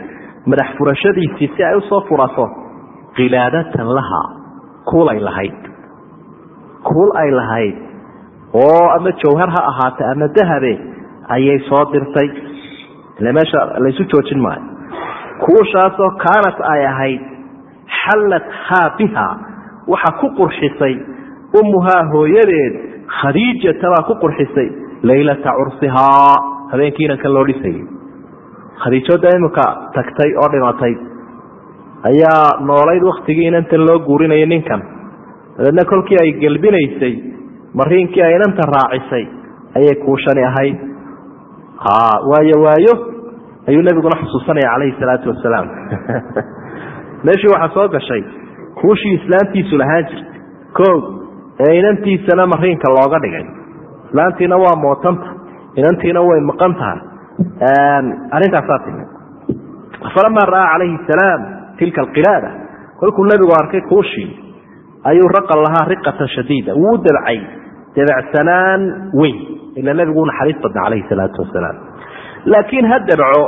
madax furashadiisii si ay u soo furato kilaadatan lahaa kuulay lahayd kuul ay lahayd oo ama jawhar ha ahaatay ama dahabe ayay soo dirtay. Ile meesha laysu joojin maayo. Kuushaasoo kaanat ay ahayd xallat haa biha waxa ku qurxisay. Ummuhaa hooyadeed khadiijata baa ku qurxisay laylata cursihaa. Habeenkii inankan loo dhisayay khadiijooda imika tagtay oo dhimatay. Ayaa noolayd waktigii inantan loo guurinayay ninkan. Dabeedna kolkii ay gelbinaysay mariinkii ay inanta raacisay ayay kuushani ahayd. Waayo waayo ayuu nebiguna xusuusanaya calayhi salaatu wasalaam [LAUGHS] meeshii waxaa soo gashay kuushii islaantiisu lahaan jirtay. Koog ee inantiisana mariinka looga dhigay. Islaantiina waa mootanta inantiina way maqan tahay. Arrintaasaa timi falamaa ra'aa calayhi salaam tilka alqilaada kolkuu nebigu arkay kuushii ayuu raqan lahaa riqatan shadiida wuu dabcay dabacsanaan weyn ila nebigu naxariis badna calayhi salaatu wasalaam. Laakiin ha dabco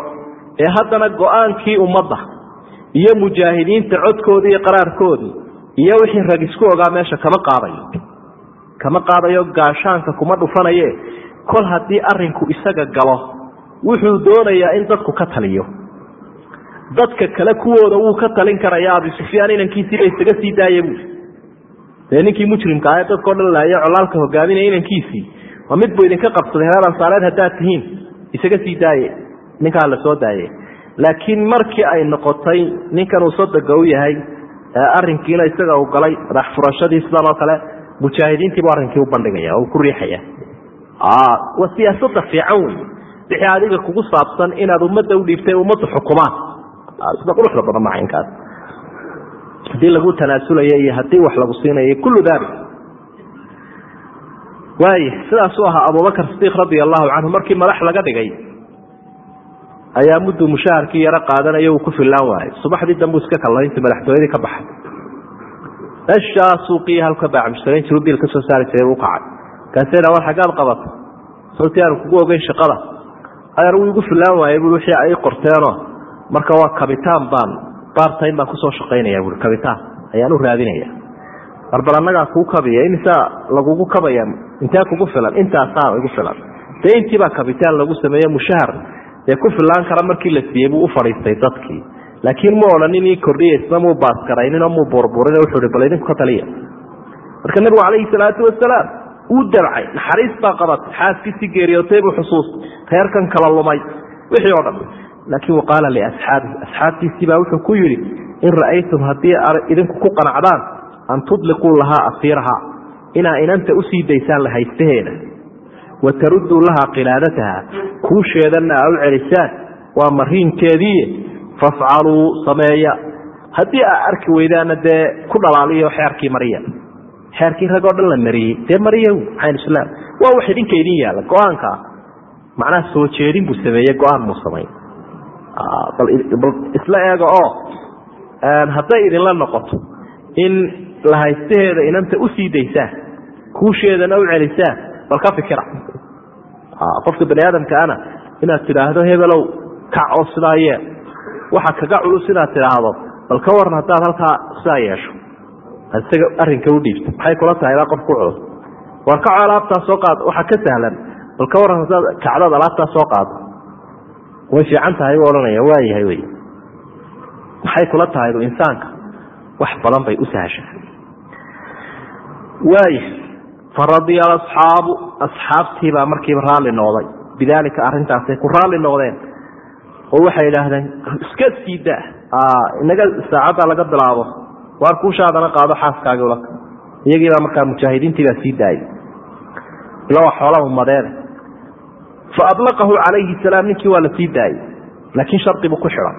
ee haddana go'aankii ummadda iyo mujaahidiinta codkoodii iyo qaraarkoodii iyo wixii rag isku ogaa meesha kama qaadayo kama qaadayo gaashaanka kuma dhufanaye kol haddii arinku isaga galo wuxuu doonayaa in dadku ka taliyo. Dadka kale kuwooda wuu ka talin karaya abi sufyaan inankiisiiba isaga sii daaya buui dee ninkii mujrimka ah ee dadkao dhan laaya colaalka hogaaminaya inankiisii. Waa mid buu idinka qabsaday reer ansaareed haddaad tihiin. Isaga sii daaye ninkaa la soo daaye. Laakiin markii ay noqotay ninkan uu sodoga u yahay arinkiina isaga uu galay madax furashadii sidan oo kale mujaahidiintiibu arrinkii u bandhigaya oo ku riixaya. Waa siyaasada fiican wey wixii adiga kugu saabsan inaad ummadda udhiibtay ummaddu xukumaan. Sida quruxda badan macaynkaas haddii lagu tanaasulaya iyo haddii wax lagu siinaya kullu dalik. Waay sidaasuu ahaa abubakar sidiiq radia allahu canhu markii madax laga dhigay ayaa mudduu mushaharkii yaro qaadanaya uu ku fillaan waayay. Subaxdii dambu iska kallay intii madaxtooyadii ka baxay. Meeshaa suuqiyi halka baacmushtareyn jiru biil ka saari jiray u kacay. Kaasina war xaggaad qabata sababtii aanu kugu ogeyn shaqada. Ayar wuu igu fillaan waayey bui wixii ay qorteenoo marka waa kabitaan baan bartime baan ku soo shaqaynaya bui kabitaan ayaan u raadinaya. Barbal annagaa kuu kabiya imisaa lagugu kabaya intee kugu filan intaasaa igu filan. Dee intiibaa kabitaan lagu sameeye mushahar dee ku filaan kara markii la siiyey buu u fadhiistay dadkii. Laakiin mu odhanin ii kordhiya muu baaskarayninoo muu burburin wuxuu hi bal idinku ka taliya marka nebigu calayhi salaatu wasalaam uu dabcay naxariis baa qabatay xaaskiisii geeriyootay buu xusuustay reerkan kala lumay wixii o dhan laakiin waqaala liasxaabihi asxaabtiisii baa wuxuu ku yidhi in ra'aytum haddii idinku ku qanacdaan an tudliquu lahaa asiiraha inaa inanta u sii daysaan la haystaheeda wa tarudduu lahaa qilaadataha kuusheedanna aa u celisaan waa mariinkeedii fafcaluu sameeya. Haddii aa arki weydaana dee ku dhalaaliyo xeerkii mariya xeerkii ragoo dhan la mariyey dee mariya maxayn islaam? Waa wax idinka idin yaalla go'aanka macnaha soo jeedin buu sameeye go'aan muu samayn bal isla eega oo hadday idinla noqoto in la haystaheeda inanta u sii daysaan kuusheedana u celisaan bal ka fikira. Qofka bani aadamkaana inaad tidhaahdo hebelow kac oo sidaa yee waxa kaga culus inaad tidhaahdo bal ka waran haddaad halkaa sidaa yeesho. Isaga arrinka u dhiibto maxay kula tahay ilaa qof ku culus war kaco alaabtaa soo qaad waxa ka sahlan. Bal ka waran haddaad kacdad alaabtaa soo qaado way fiican tahay buu odhanaya waayahay wey. Maxay kula tahaydu insaanka wax badan bay u sahashaa. Waaya faradiya alasxaabu asxaabtiibaa markiiba raalli noqday. Bidaalika arrintaasay ku raalli noqdeen. Oo waxay idhaahdeen iska sii da inaga saacadda laga bilaabo waar kuushaadana qaado xaaskaagi ula iyagiibaa markaa mujaahidiintiibaa sii daayay. Ila waa xoola umadeene fa adlaqahu calayhi salaam ninkii waa la sii daayey laakiin shardi buu ku xidhan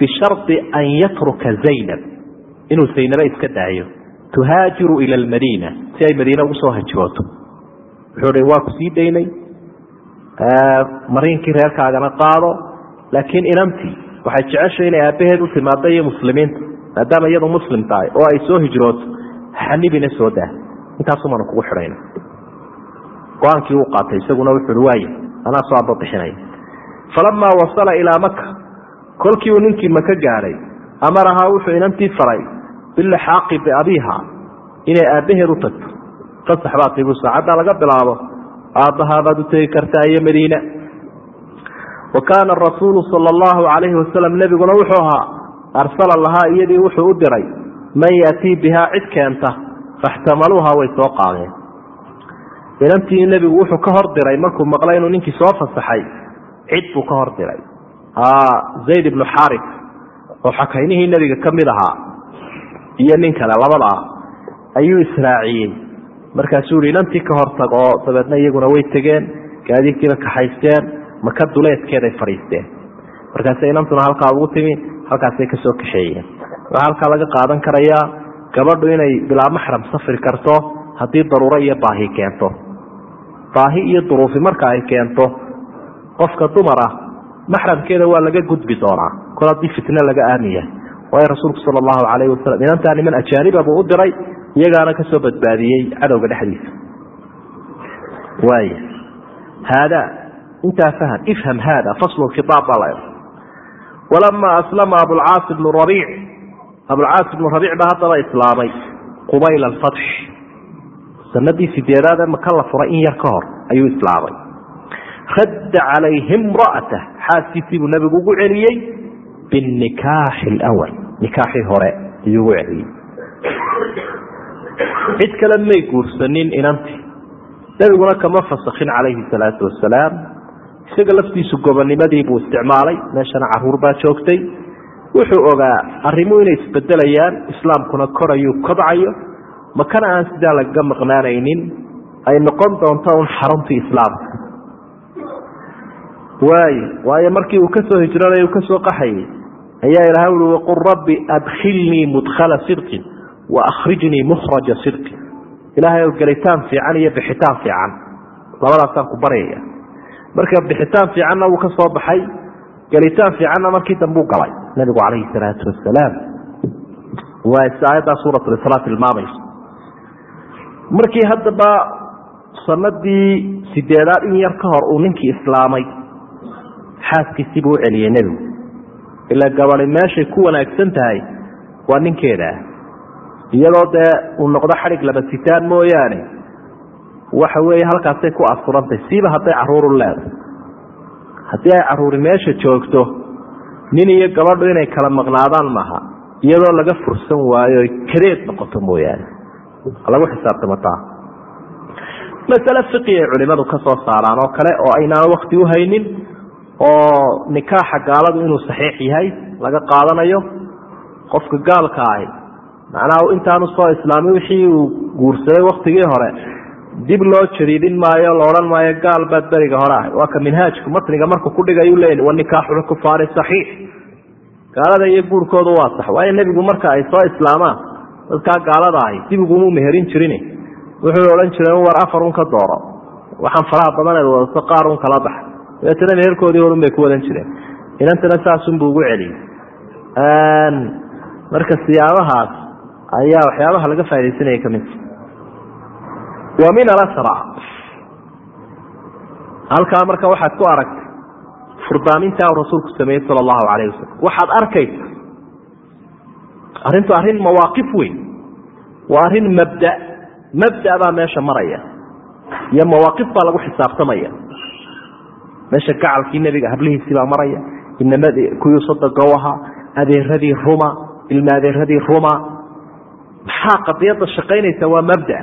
bishardi an yatruka zaynab inuu zaynaba iska daayo tuhaajiru ila almadiina si ay madiine ugu soo hajirooto wuxuu hi waa ku sii daynay mariinkii reerkaagana qaado laakiin inantii waxay jeceshay inay aabbaheed u timaado iyo muslimiinta maadaama iyadu muslim tahay oo ay soo hijrooto xanibina soo daa intaasumanu kugu xidhayna go'aankii uu qaatay isaguna wuxuu hi waaya anaa soo ambabixinaya falamaa wasala ilaa maka kolkii uu ninkii maka gaadhay amarahaa wuxuu inantii faray bilixaaqi biabiiha inay aabbaheed u tagto. Fasax baa tibu saacadda laga bilaabo aabbahaadaad u tegi kartaa iyo madiina. Wa kaana rasuulu sala allahu calayhi wasalam nebiguna wuxuu ahaa arsala lahaa iyadii wuxuu u diray man yaatii bihaa cid keenta faxtamaluuha way soo qaadeen inantii nebigu wuxuu ka hor diray markuu maqlay inuu ninkii soo fasaxay cid buu ka hor diray. Zayd ibnu xaris oo xakaynihii nebiga ka mid ahaa iyo nin kale labadaa ayuu israaciyey. Markaasuu yihi inantii ka hor tag oo dabeedna iyaguna way tegeen gaadiidkiiba kaxaysteen maka duleedkeeday fadhiisteen. Markaase inantuna halkaa ugu timi halkaasay ka soo kaxeeyeen. Waxaa halkaa laga qaadan karayaa gabadhu inay bilaa maxram safri karto haddii daruuro iyo baahi keento baahi iyo duruufi marka ay keento qofka dumar ah maxramkeeda waa laga gudbi doonaa kol haddii fitne laga aamiya waayo rasuulku sala allahu calayhi wasalam inantaa niman ajaaniba buu u diray iyagaana ka badbaadiyey cadowga dhexdiisa. Waaya haada intaa faham ifham haada faslu khitaab baa la walama aslama abulcaas ibnu rabiic abulcaas ibnu rabiic baa haddaba islaamay qubayla alfatx sanadii sideedaad ee maka la furay in yar ka hor ayuu islaamay. Radda calayhi imra'atah xaaskiisii buu nabigu ugu celiyey binikaaxi alwal nikaaxii hore ayuu ugu celiyey. Cid kale may guursanin inantii nebiguna kama fasakhin calayhi salaatu wasalaam isaga laftiisu gobonimadii buu isticmaalay meeshana carruur baa joogtay. Wuxuu ogaa arrimuhu inay isbedelayaan islaamkuna korayuu kobcayo makana aan sidaa lagaga maqnaanaynin? Ay noqon doonto un xaruntii islaamka. Waayo waayo markii uu ka soo hijranay uu ka soo qaxayay ayaa ilaha ui waqul rabbi adkhilnii mudkhala sidqin wa akhrijnii mukhraja sidqin ilaahay gelitaan fiican iyo bixitaan fiican. Labadaasaan ku baryaya marka bixitaan fiicanna wuu ka baxay gelitaan fiicanna markii dambuu galay. Nabigu calayhi salaatu wasalaam waa aayaddaa suuratulisra tilmaamaysa markii haddaba sanadii sideedaad in yar ka hor uu ninkii islaamay xaaskiisii buu u celiyey nebigu. Ila gabadi meeshay ku wanaagsan tahay waa ninkeedaa iyadoo dee uu noqdo xadhig laba sitaan mooyaane waxa weeye halkaasay ku asurantay siiba hadday caruuru leedahay haddii ay caruuri meesha joogto nin iyo gabadhu inay kala maqnaadaan maaha. Iyadoo laga fursan waayo kadeed noqoto mooyaane lagu xisaabtamataa masale fiqi ay culimadu ka soo saaraan oo kale oo aynaan wakti u haynin oo nikaaxa gaaladu inuu saxiix yahay laga qaadanayo qofka gaalka ahi. Macnaha intaanu soo islaamay wixii uu guursaday waktigii hore dib loo jadiidin maayo la odhan maayo gaal baad beriga hore ahay. Waa ka minhaajku matniga markuu kudhigayu leey wanikaaxu kufaari saxiix. Gaalada iyo guurkoodu waa sax waayo nebigu marka ay soo islaamaan dadkaa gaalada ahi dibigumuu meherin jirin wuxuu odhan jiray war afar un ka dooro. Waxaan faraha badaneed wadato qaar un kala baxa dabeetana meherkoodii horun bay ku wadan jireen. Inantana saasunbuu ugu celiyey. Marka siyaabahaas ayaa waxyaabaha laga faa'idaysanaya kamidta wa min alasra. Halkaa marka waxaad ku aragtay furdaamintaa uu rasuulku sameeyey sala allahu calayh wasalam waxaad arkaysa arrintu arrin mawaaqif weyn. Waa arrin mabda mabda baa meesha maraya. Iyo mawaaqif baa lagu xisaabtamaya. Meesha gacalkii nebiga hablihiisii baa maraya. Inamadii kuwii sodogow adeeradii ruma ilma adeeradii ruma. Maxaa qadiyadda shaqaynaysa? Waa mabda.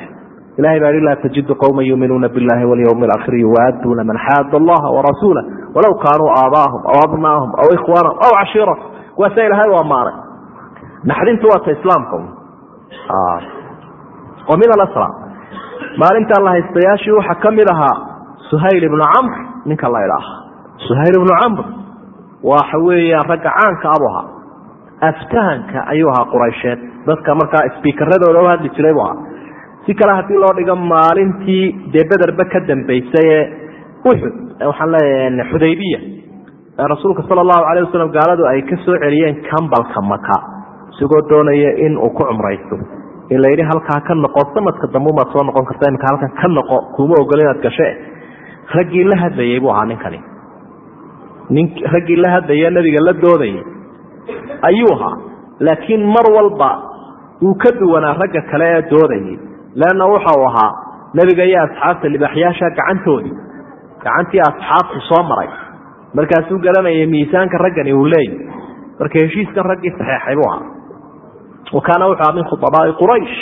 Ilahay baa laa tajidu qowma yuuminuuna biاllahi walyawmi اlaakhiri yuwaaduuna man xaada allaha warasuulah walow kaanuu aabaahum aw abnaahum aw ikhwaanahum aw cashiirahum. Kuwaasa ilahay u ammaanay naxdintu waa ta islaamka wa min alasra maalintaa la haystayaashii waxaa ka mid ahaa suhayl ibnu camr ninka la idhaaha suhayl ibnu camr waxa weeyaan ragga caanka abu ahaa. Aftahanka ayuu ahaa quraysheed. Dadka markaa sbiikaradooda u hadli jiray bu ahaa. Si kale haddii loo dhigo maalintii dee bederba ka dambaysay ee uxud waxaan leeyahay xudaybiya rasuulka sala allahu calayh wasalam gaaladu ay ka soo celiyeen kambalka maka isagoo doonaya in uu ku cumraysto. In la yidhi halkaa ka noqo sanadka dambe umaad soo noqon karta iminka halkan ka noqo kuma ogolo inaad gashe. Raggii la hadlayey buu ahaa ninkani. Nin raggii la hadlaya nebiga la doodayay ayuu ahaa. Laakiin mar walba wuu ka duwanaa ragga kale ee doodayay. Leanna wuxau ahaa nebiga iyo asxaabta libaaxyaasha gacantoodii. Gacantii asxaabtu soo maray. Markaasuu garanayay miisaanka raggani uu leeyahy marka heshiiskan raggii saxeexay buu ahaa wa kaana wuxuu aha min khuabaai quraysh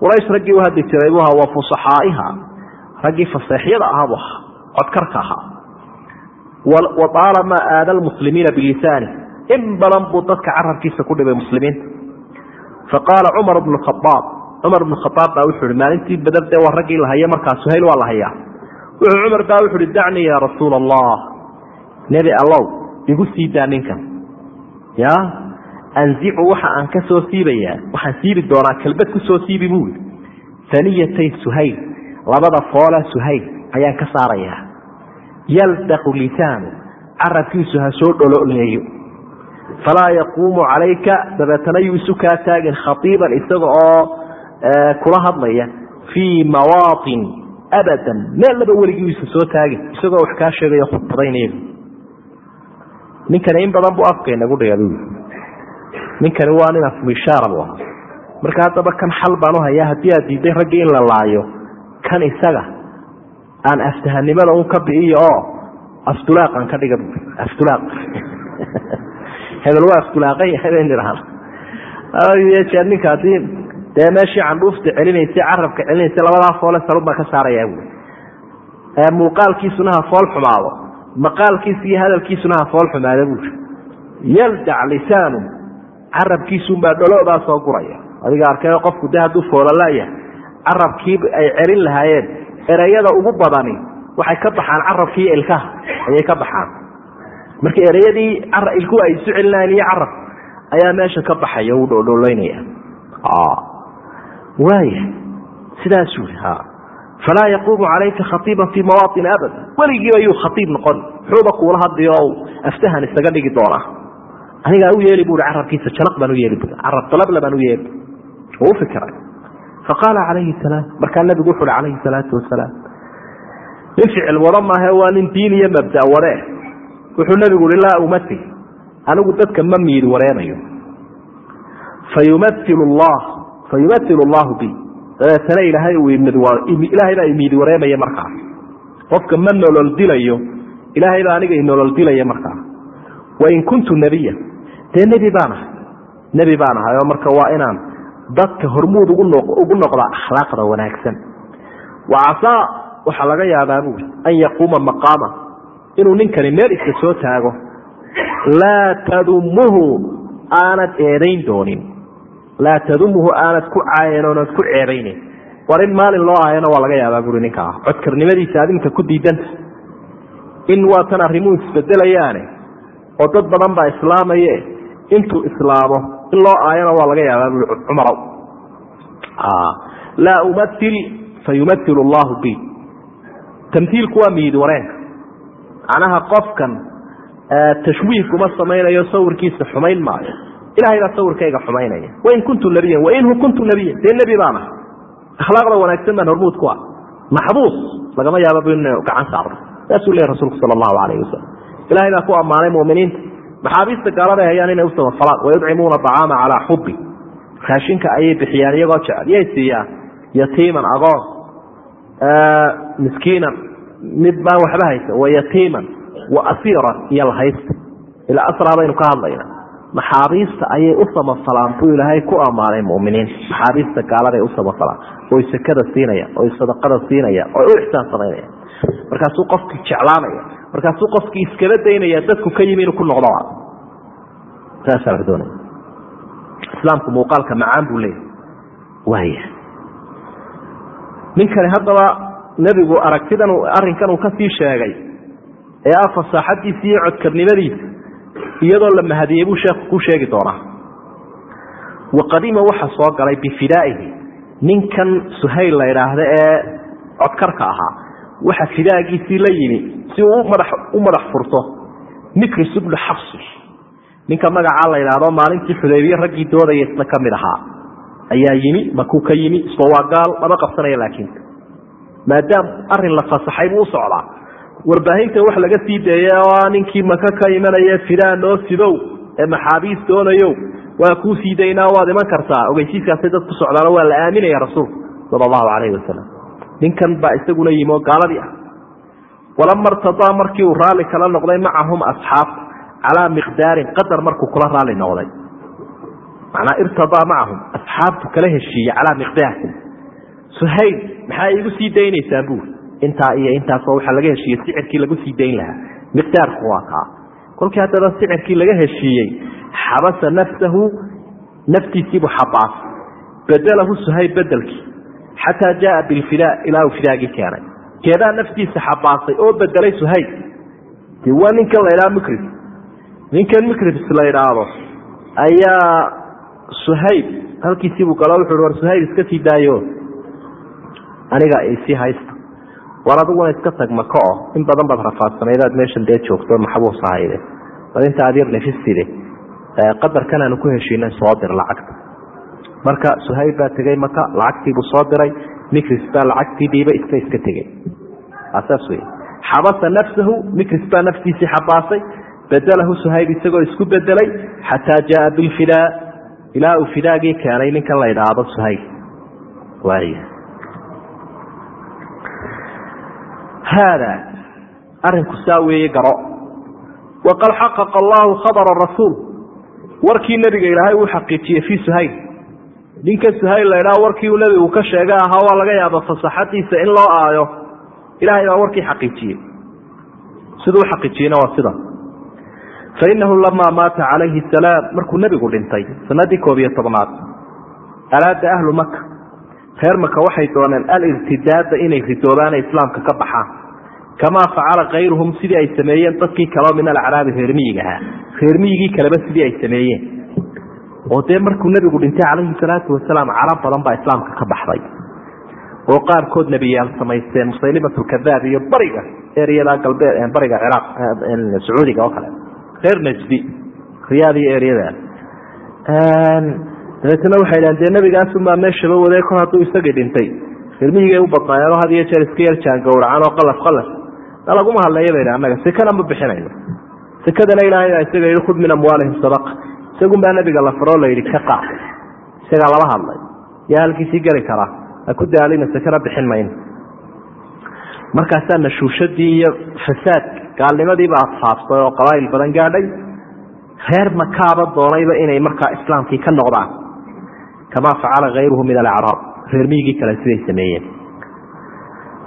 quraysh raggii u hadli jiray buu ahaa wa fusaxaaiha raggii faseexyada ahaa buu ahaa codkarka ahaa wa taalamaa aada lmuslimiina bilisaani in badan buu dadka carabkiisa ku dhibay muslimiinta faqaala cumar bnu khaaab cumar bnu khaaab baa wuxuu ihi maalintii badar dee waa raggii la haya markaa suhayl waa la hayaa wuxuu cumar baa wuxu uhi dacnii yaa rasuul allah nebi allow igu sii daa ninkan ya anzicu waxa aan ka soo siibayaa waxaan siibi doonaa kelbad ku siibi buui aniyatay suhayl labada foola suhayl ayaan ka saarayaa yaldaqu lisaanu carabkiisu ha soo dhololeeyo falaa yaquumu calayka dabeetana yuu isu kaa taagin khaiiban isaga oo kula hadlaya fii mawaatin abadan meel laba weligii isa soo taagin isagoo wax kaa sheegayo khudbadaynaya ninkani in badan buu afka inagu dhiga ninkani waa nin afmishaara buu ahaa. Marka haddaba kan xal baan u hayaa haddii aad diiday raggii in la laayo kan isaga aan aftahanimada un ka bi'iyo oo aftulaaqan ka dhiga aftulaaq. [LAUGHS] Hebel waa bayn idhaahna jeer ninka haddii dee meeshii candhuufta celinaysay carabka celinaysay labadaa foole sarun baan ka saarayaa buui muuqaalkiisuna ha fool xumaado maqaalkiisa iyo hadalkiisuna ha fool xumaada buui yaldac lisaanu carabkiisunbaa dholoodaa soo guraya. Adiga arkay qofku de hadduu foolalayahay carabkii ay celin lahaayeen. Ereyada ugu badani waxay ka baxaan carabkii ilkaha. Ayay ka baxaan. Marka ereyadii ilkuhu ay isu celinahayen iyo carab ayaa meesha ka baxaya u dhodholaynaya waaya sidaasuu falaa yaquumu calayka khaiiban fii mawaain abada weligiiba yuu khaiib noqon. Muxuuba kuula hadliyo? Aftahan isaga dhigi doonaa anigaa u yeeli bui carabkiisa jalaq baan u yeeli bu carab dalabla baan u yeeli. U fikiray. Faqaala calayhi salaam markaa nabigu wuxu uhi calayhi salaatu wasalaam nin ficil wado maahe waa nin diin iyo mabda wade wuxuu nabigu uhi laa umati anigu dadka ma miid wareenayo. Fayumail llah fayumailu llahu bi. Dabeetana ilaahay ilaahay baa imiid wareemaya markaas qofka ma nolol dilayo ilaahay baa aniga inolol dilaya markaas wain kuntu nebiya dee nebi baan ahay. Nebi baan ahay oo marka waa inaan dadka hormuud ugu noqdaa akhlaaqda wanaagsan. Wa casaa waxaa laga yaabaa buui an yaquuma maqaama. Inuu ninkani meel iska soo taago laa tadumuhu aanad eedayn doonin. Laa tadumuhu aanad ku caayan oonad ku ceebaynin war in maalin loo aayana waa laga yaabaa buui ninkaa codkarnimadiisa adinka ku diidanta. In waatan arrimuhu isbedelayaane oo dad badan baa islaamaye intuu islaamo in loo aayana waa laga yaabaa bui cumarow laa umail fayumail llahu bi. Tamhiilku waa miid wareenka macnaha qofkan tashwiih kuma samaynayo sawirkiisa xumayn maayo. Ilahay baa sawirkayga xumaynaya. Wain kuntu nabiyan wainhu kuntu nabiyan dee nebi baan ah akhlaaqda wanaagsan baan hormuud ku ah. Maxbuus lagama yaababa inu gacan saarno. Saasuu leeyahy rasuulku sala allahu calayhi wasalam ilahay baa ku ammaanay muminiinta maxaabiista gaaladay hayaan inay u samafalaan wayudcimuuna acaama calaa xubi raashinka ayay bixiyaan iyagoo jecel. Yay siiyaan yatiiman agoon miskiinan mid baan waxba haysa. Wa yatiiman wa asiiran iyo lahaysta ilaa asraa baynu ka hadlayna. Maxaabiista ayay u samafalaan buu ilaahay ku ammaanay muminiin. Maxaabiista gaaladay u samafalaan. Oy sakada siinaya oy sadaqada siinaya oy u ixsaan markaasuu qofkii jeclaanaya markaasuu qofkii iskaba daynaya dadku ka yimi inuu ku noqdo saasaa la doonaya islaamku muuqaalka macaan buu leeyahy waaya ninkani haddaba nebigu aragtidan arrinkan uu ka sii sheegay ee ah fasaaxadiisa iyo codkarnimadiisa iyadoo la mahadiyey buu sheekhu ku sheegi doonaa. Waqadima waxa soo galay bifidaa'ihi ninkan suhayl la idhaahda ee codkarka ahaa waxa fidaagiisii la yimi si uu u madax furto. Mikris bnu xabsi ninka magacaa la idhaahdo maalintii xudaybiye raggii doodaya isna ka mid ahaa. Ayaa yimi makuu ka yimi isba waa gaal lama qabsanaya laakiin. Maadaam arrin la fasaxay buu u socdaa. Warbaahinta wax laga sii oo ninkii maka ka imanaya fidaa noo sidow ee maxaabiis doonayo waa kuu sii daynaa waad iman kartaa. Ogeysiiskaasay dad ku socdaano waa la aaminaya rasuulku sala allahu calayhi wasalam ninkan baa isaguna yimi oo gaaladii ah. Walama irtadaa markii uu raalli kala noqday macahum asxaabta calaa miqdaarin qadar markuu kula raalli noqday. Manaa irtadaa macahum asxaabtu kala heshiiye calaa miqdaarin suhayl maxaa iigu sii daynaysaa buuri intaa iyo intaasoo waxaa laga heshiiyey sicirkii lagu sii dayn lahaa. Miqdaarku waa kaa. Kolkii haddaba sicirkii laga heshiiyey xabasa nafsahu naftiisiibuu xabaas. Bedelahu suhayb bedelkii xataa jaaa bilfidaa ilaa uu fidaagii keenay keedaa naftiisa xabaasay oo bedelay suhayb de waa ninkan la idhaha micris ninkan micris la idhaahdo ayaa suhayb halkiisiibuu galo wuxu war suhayb iska sii daayo aniga isii haysta war adiguna iska tag maka o in badan baad rafaadsanaydaad meeshan dee joogto maxbuus ahayde bal inta aad yar nefiside qadarkan aanu ku heshiina soo dir lacagta marka suhayb baa tegey maka lacagtiibuu soo diray micris baa lacagtii dhiibay iska iska tegey saas wey xabasa nafsahu micris baa naftiisii xabaasay bedelahu suhayb isagoo isku bedelay xataa jaaa bilfidaa ilaa uu fidaagii keenay ninkan la idhaahdo suhayb. Haada arinku saa weeye garo. Waqad xaqaqa allahu khabara rasuul. Warkii nebiga ilaahay uu xaqiijiyey fii suhayl ninka suhayl la idhaha warkii uu nebigu ka sheegay ahaa waa laga yaaba fasaxadiisa in loo aayo. Ilahay baa warkii xaqiijiyey. Siduu uxaqiijiyeyna waa sida. Fainahu lamaa maata calayhi salaam markuu nebigu dhintay sanadii koob iyo tobnaad araada ahlu maka reer maka waxay dooneen alirtidaada inay ridoobaana islaamka ka baxaan. Kamaa facala kayruhum sidii ay sameeyeen dadkii kaleo min alacraabi reermiyiga ahaa. Reermiyigii kaleba sidii ay sameeyeen oo dee markuu nebigu dhintay calayhi salaatu wasalaam carab badan baa islaamka ka baxday. Oo qaarkood nebiyaal samaysteen musaylimat lkadaab iyo bariga ereyada galbeed bariga ciraaq sacuudiga oo kale. Reer najdi riyaad iyo eryada dabeetna waxay dhahan dee nebigaasunbaa meeshaba waday kor hadduu isagii dhintay? Reermiyigay u badnaayeenoo had iyo jeer iska yar jaangowracan oo qalaf qalaf. Na laguma hadleeya bay annaga sekana ma bixinayno. Sekadana ilaahay baa isaga yihi khud min amwaalihim sadaqa isagun baa nebiga la faroo la yidhi ka qaad isagaa lala hadlay. Yaa halkiisii geli karaa ha ku daalina sekana bixin mayno markaasaa nashuushadii iyo fasaadka gaalnimadiiba adfaaftay oo qabaa'il badan gaadhay. Reer makaaba doonayba inay markaa islaamkii ka noqdaan. Kamaa facala kayruhu min alacraab reer miyigii kale siday sameeyeen.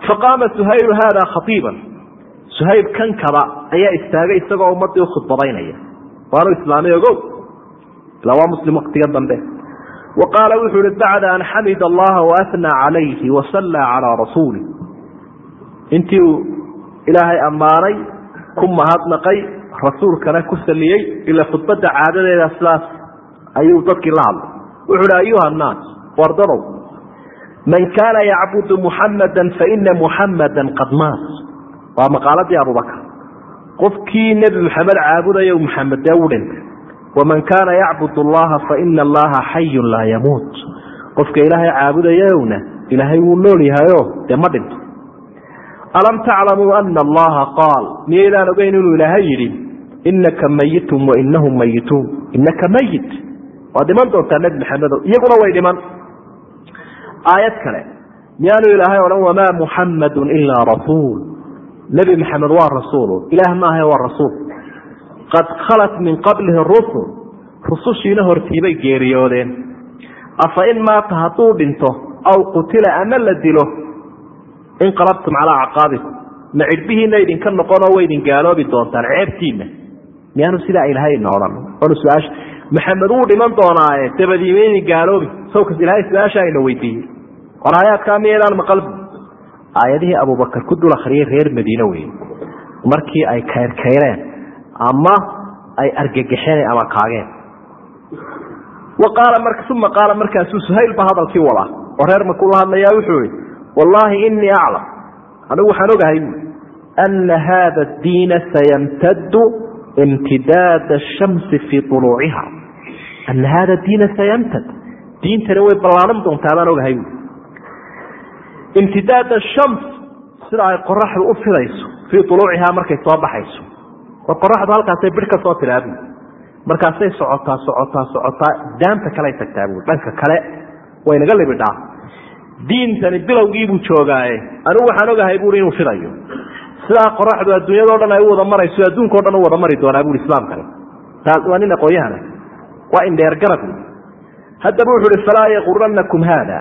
Faqaama suhaylu haada khaiiban suhayb kankaba ayaa istaagay isagoo ummadii ukhudbadaynaya waanu islaamay ogow ila waa muslim waktiga dambe. Wa qaala wuxuu ihi bacda an xamid allaha waatnaa calayhi wasallaa calaa rasuuli. Intii uu ilaahay ammaanay ku mahadnaqay rasuulkana ku saliyey ila khudbadda caadadeeda sidaas ayuu dadkii la hadlay. Wuxu uhi ayuha annaas wardadow man kaana yacbudu muxamada faina muxamada qad maat. Waa maqaaladii abubakr qofkii nebi maxamed caabudaya muxamed dee u dhintay waman kaana yacbud allaha faina allaha xayun laa yamuut qofka ilaahay caabudayana ilaahay wuu nool yahayo dee ma dhinto alam taclamuu ana allaha qaal miyaydaan ogeyn inuu ilaahay yidhi inaka mayitun wainahum mayituun inaka mayit waad dhiman doontaa nebi maxamedo iyaguna way dhiman aayad kale miyaanu ilaahay odhan wamaa muxammadun ilaa rasuul nebi maxamed waa rasuulu ilaah maahae waa rasuul qad khalat min qablihi rusul. Rusushiina hortiibay geeriyoodeen. Afa in maata hadduu dhinto aw qutila ama la dilo inqalabtum calaa caqaabikum. Ma cidhbihiina idinka noqonoo way idin gaaloobi doontaan ceebtiinna. Miyaanu sidaa ilahay ina odhan? Anu su'aasha maxamed wuu dhiman doonaaye dabadiima idin gaaloobi. Sawkas ilahay su'aasha ayna weydiiyey. War aayaadkaa miyaydaan maqalbu aayadihii abubakar ku dul akriyey reer madiine wey markii ay kayrkayreen ama ay argagaxeen ama kaageen. Uma qaala markaasuu suhayl ba hadalkii wadaa oo reer makuu la hadlayaa wuxuu ihi wallaahi inii aclam. Anigu waxaan ogahay buui ana haada diina sayamtadu imtidaada ashamsi fii uluuciha ana haada diina sayamtad. Diintani way ballaaran doontaa baan ogahay. Buui imtidaad ashams sida ay qoraxdu u fidayso fii uluucihaa markay soo baxayso war qoraxdu halkaasay bir ka soo tiraa buui markaasay socotaa socotaa socotaa daanta kaley tagtaa buui dhanka kale waynaga libidhaa. Diintani bilowgiibuu joogaaye. Anigu waxaan ogahay buui inuu fidayo. Sidaa qoraxdu adduunyado dhan ay u wada marayso adduunkao dhan u wada mari doonaa buui islaamkani taas waa nin aqoonyahana waa indheergarad haddaba wuxu uhi falaa yaquranakum haada.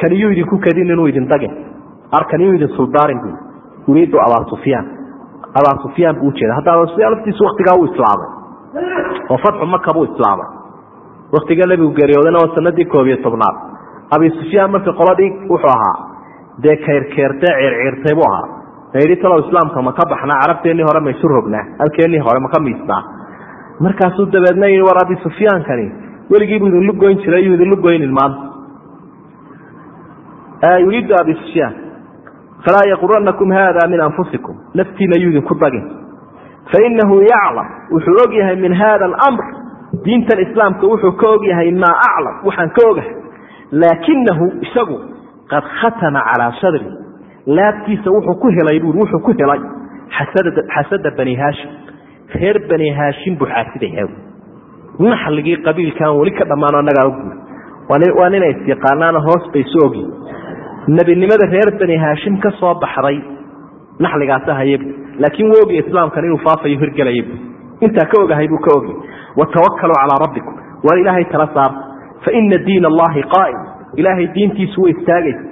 Kaniyuu idinku kadin inuu idin dagin arkaniyuu idin suldaarin bui yuriidu abaa sufyaan abaa sufyaan buu ujeeda hadda abaa sufyaan laftiisu waktigaa uu islaamay. Oo fatxu maka buu islaamay. Waktiga nebigu geeriyoodana waa sanadii koob iyo tobnaad. Abi sufyaan marka qoladii wuxuu ahaa dee kayrkeertee ciirciirtay buu ahaa. Mayidhi talow islaamka ma ka baxnaa carabteennii hore maysu rognaa halkeennii hore maka miisnaa. Markaasuu dabeedna yii war abi sufyaankani weligiibuu idinlu goyn jiray yuu idinlu goynin maanta. Yuriidu abi sufyaan falaa yaquranakum haada min anfusikum naftiina yuu idinku dagin fainahu yaclam wuxuu og yahay min hada alamr diintan islaamka wuxuu ka og yahay maa aclam waxaan ka ogahay laakinahu isagu qad khatama calaa sadri laabtiisa wuxuu ku helay bui wuxuu ku helay xasada bani haashim reer bani haashim buu xaasidaya naxligii qabiilkan weli ka dhammaan annagaa ogui waa ninay isyaqaanaana hoos bay su ogyi nebinimada reer bani haashim ka soo baxday naxligaasa hayabu laakiin wuu ogya islaamkan inuu faafayo hirgelayabu intaa ka ogahay buu ka ogya watawakkaluu calaa rabbikum. Waar ilaahay tala saarta faina diin allahi qaa'im. Ilaahay diintiisu way istaagaysa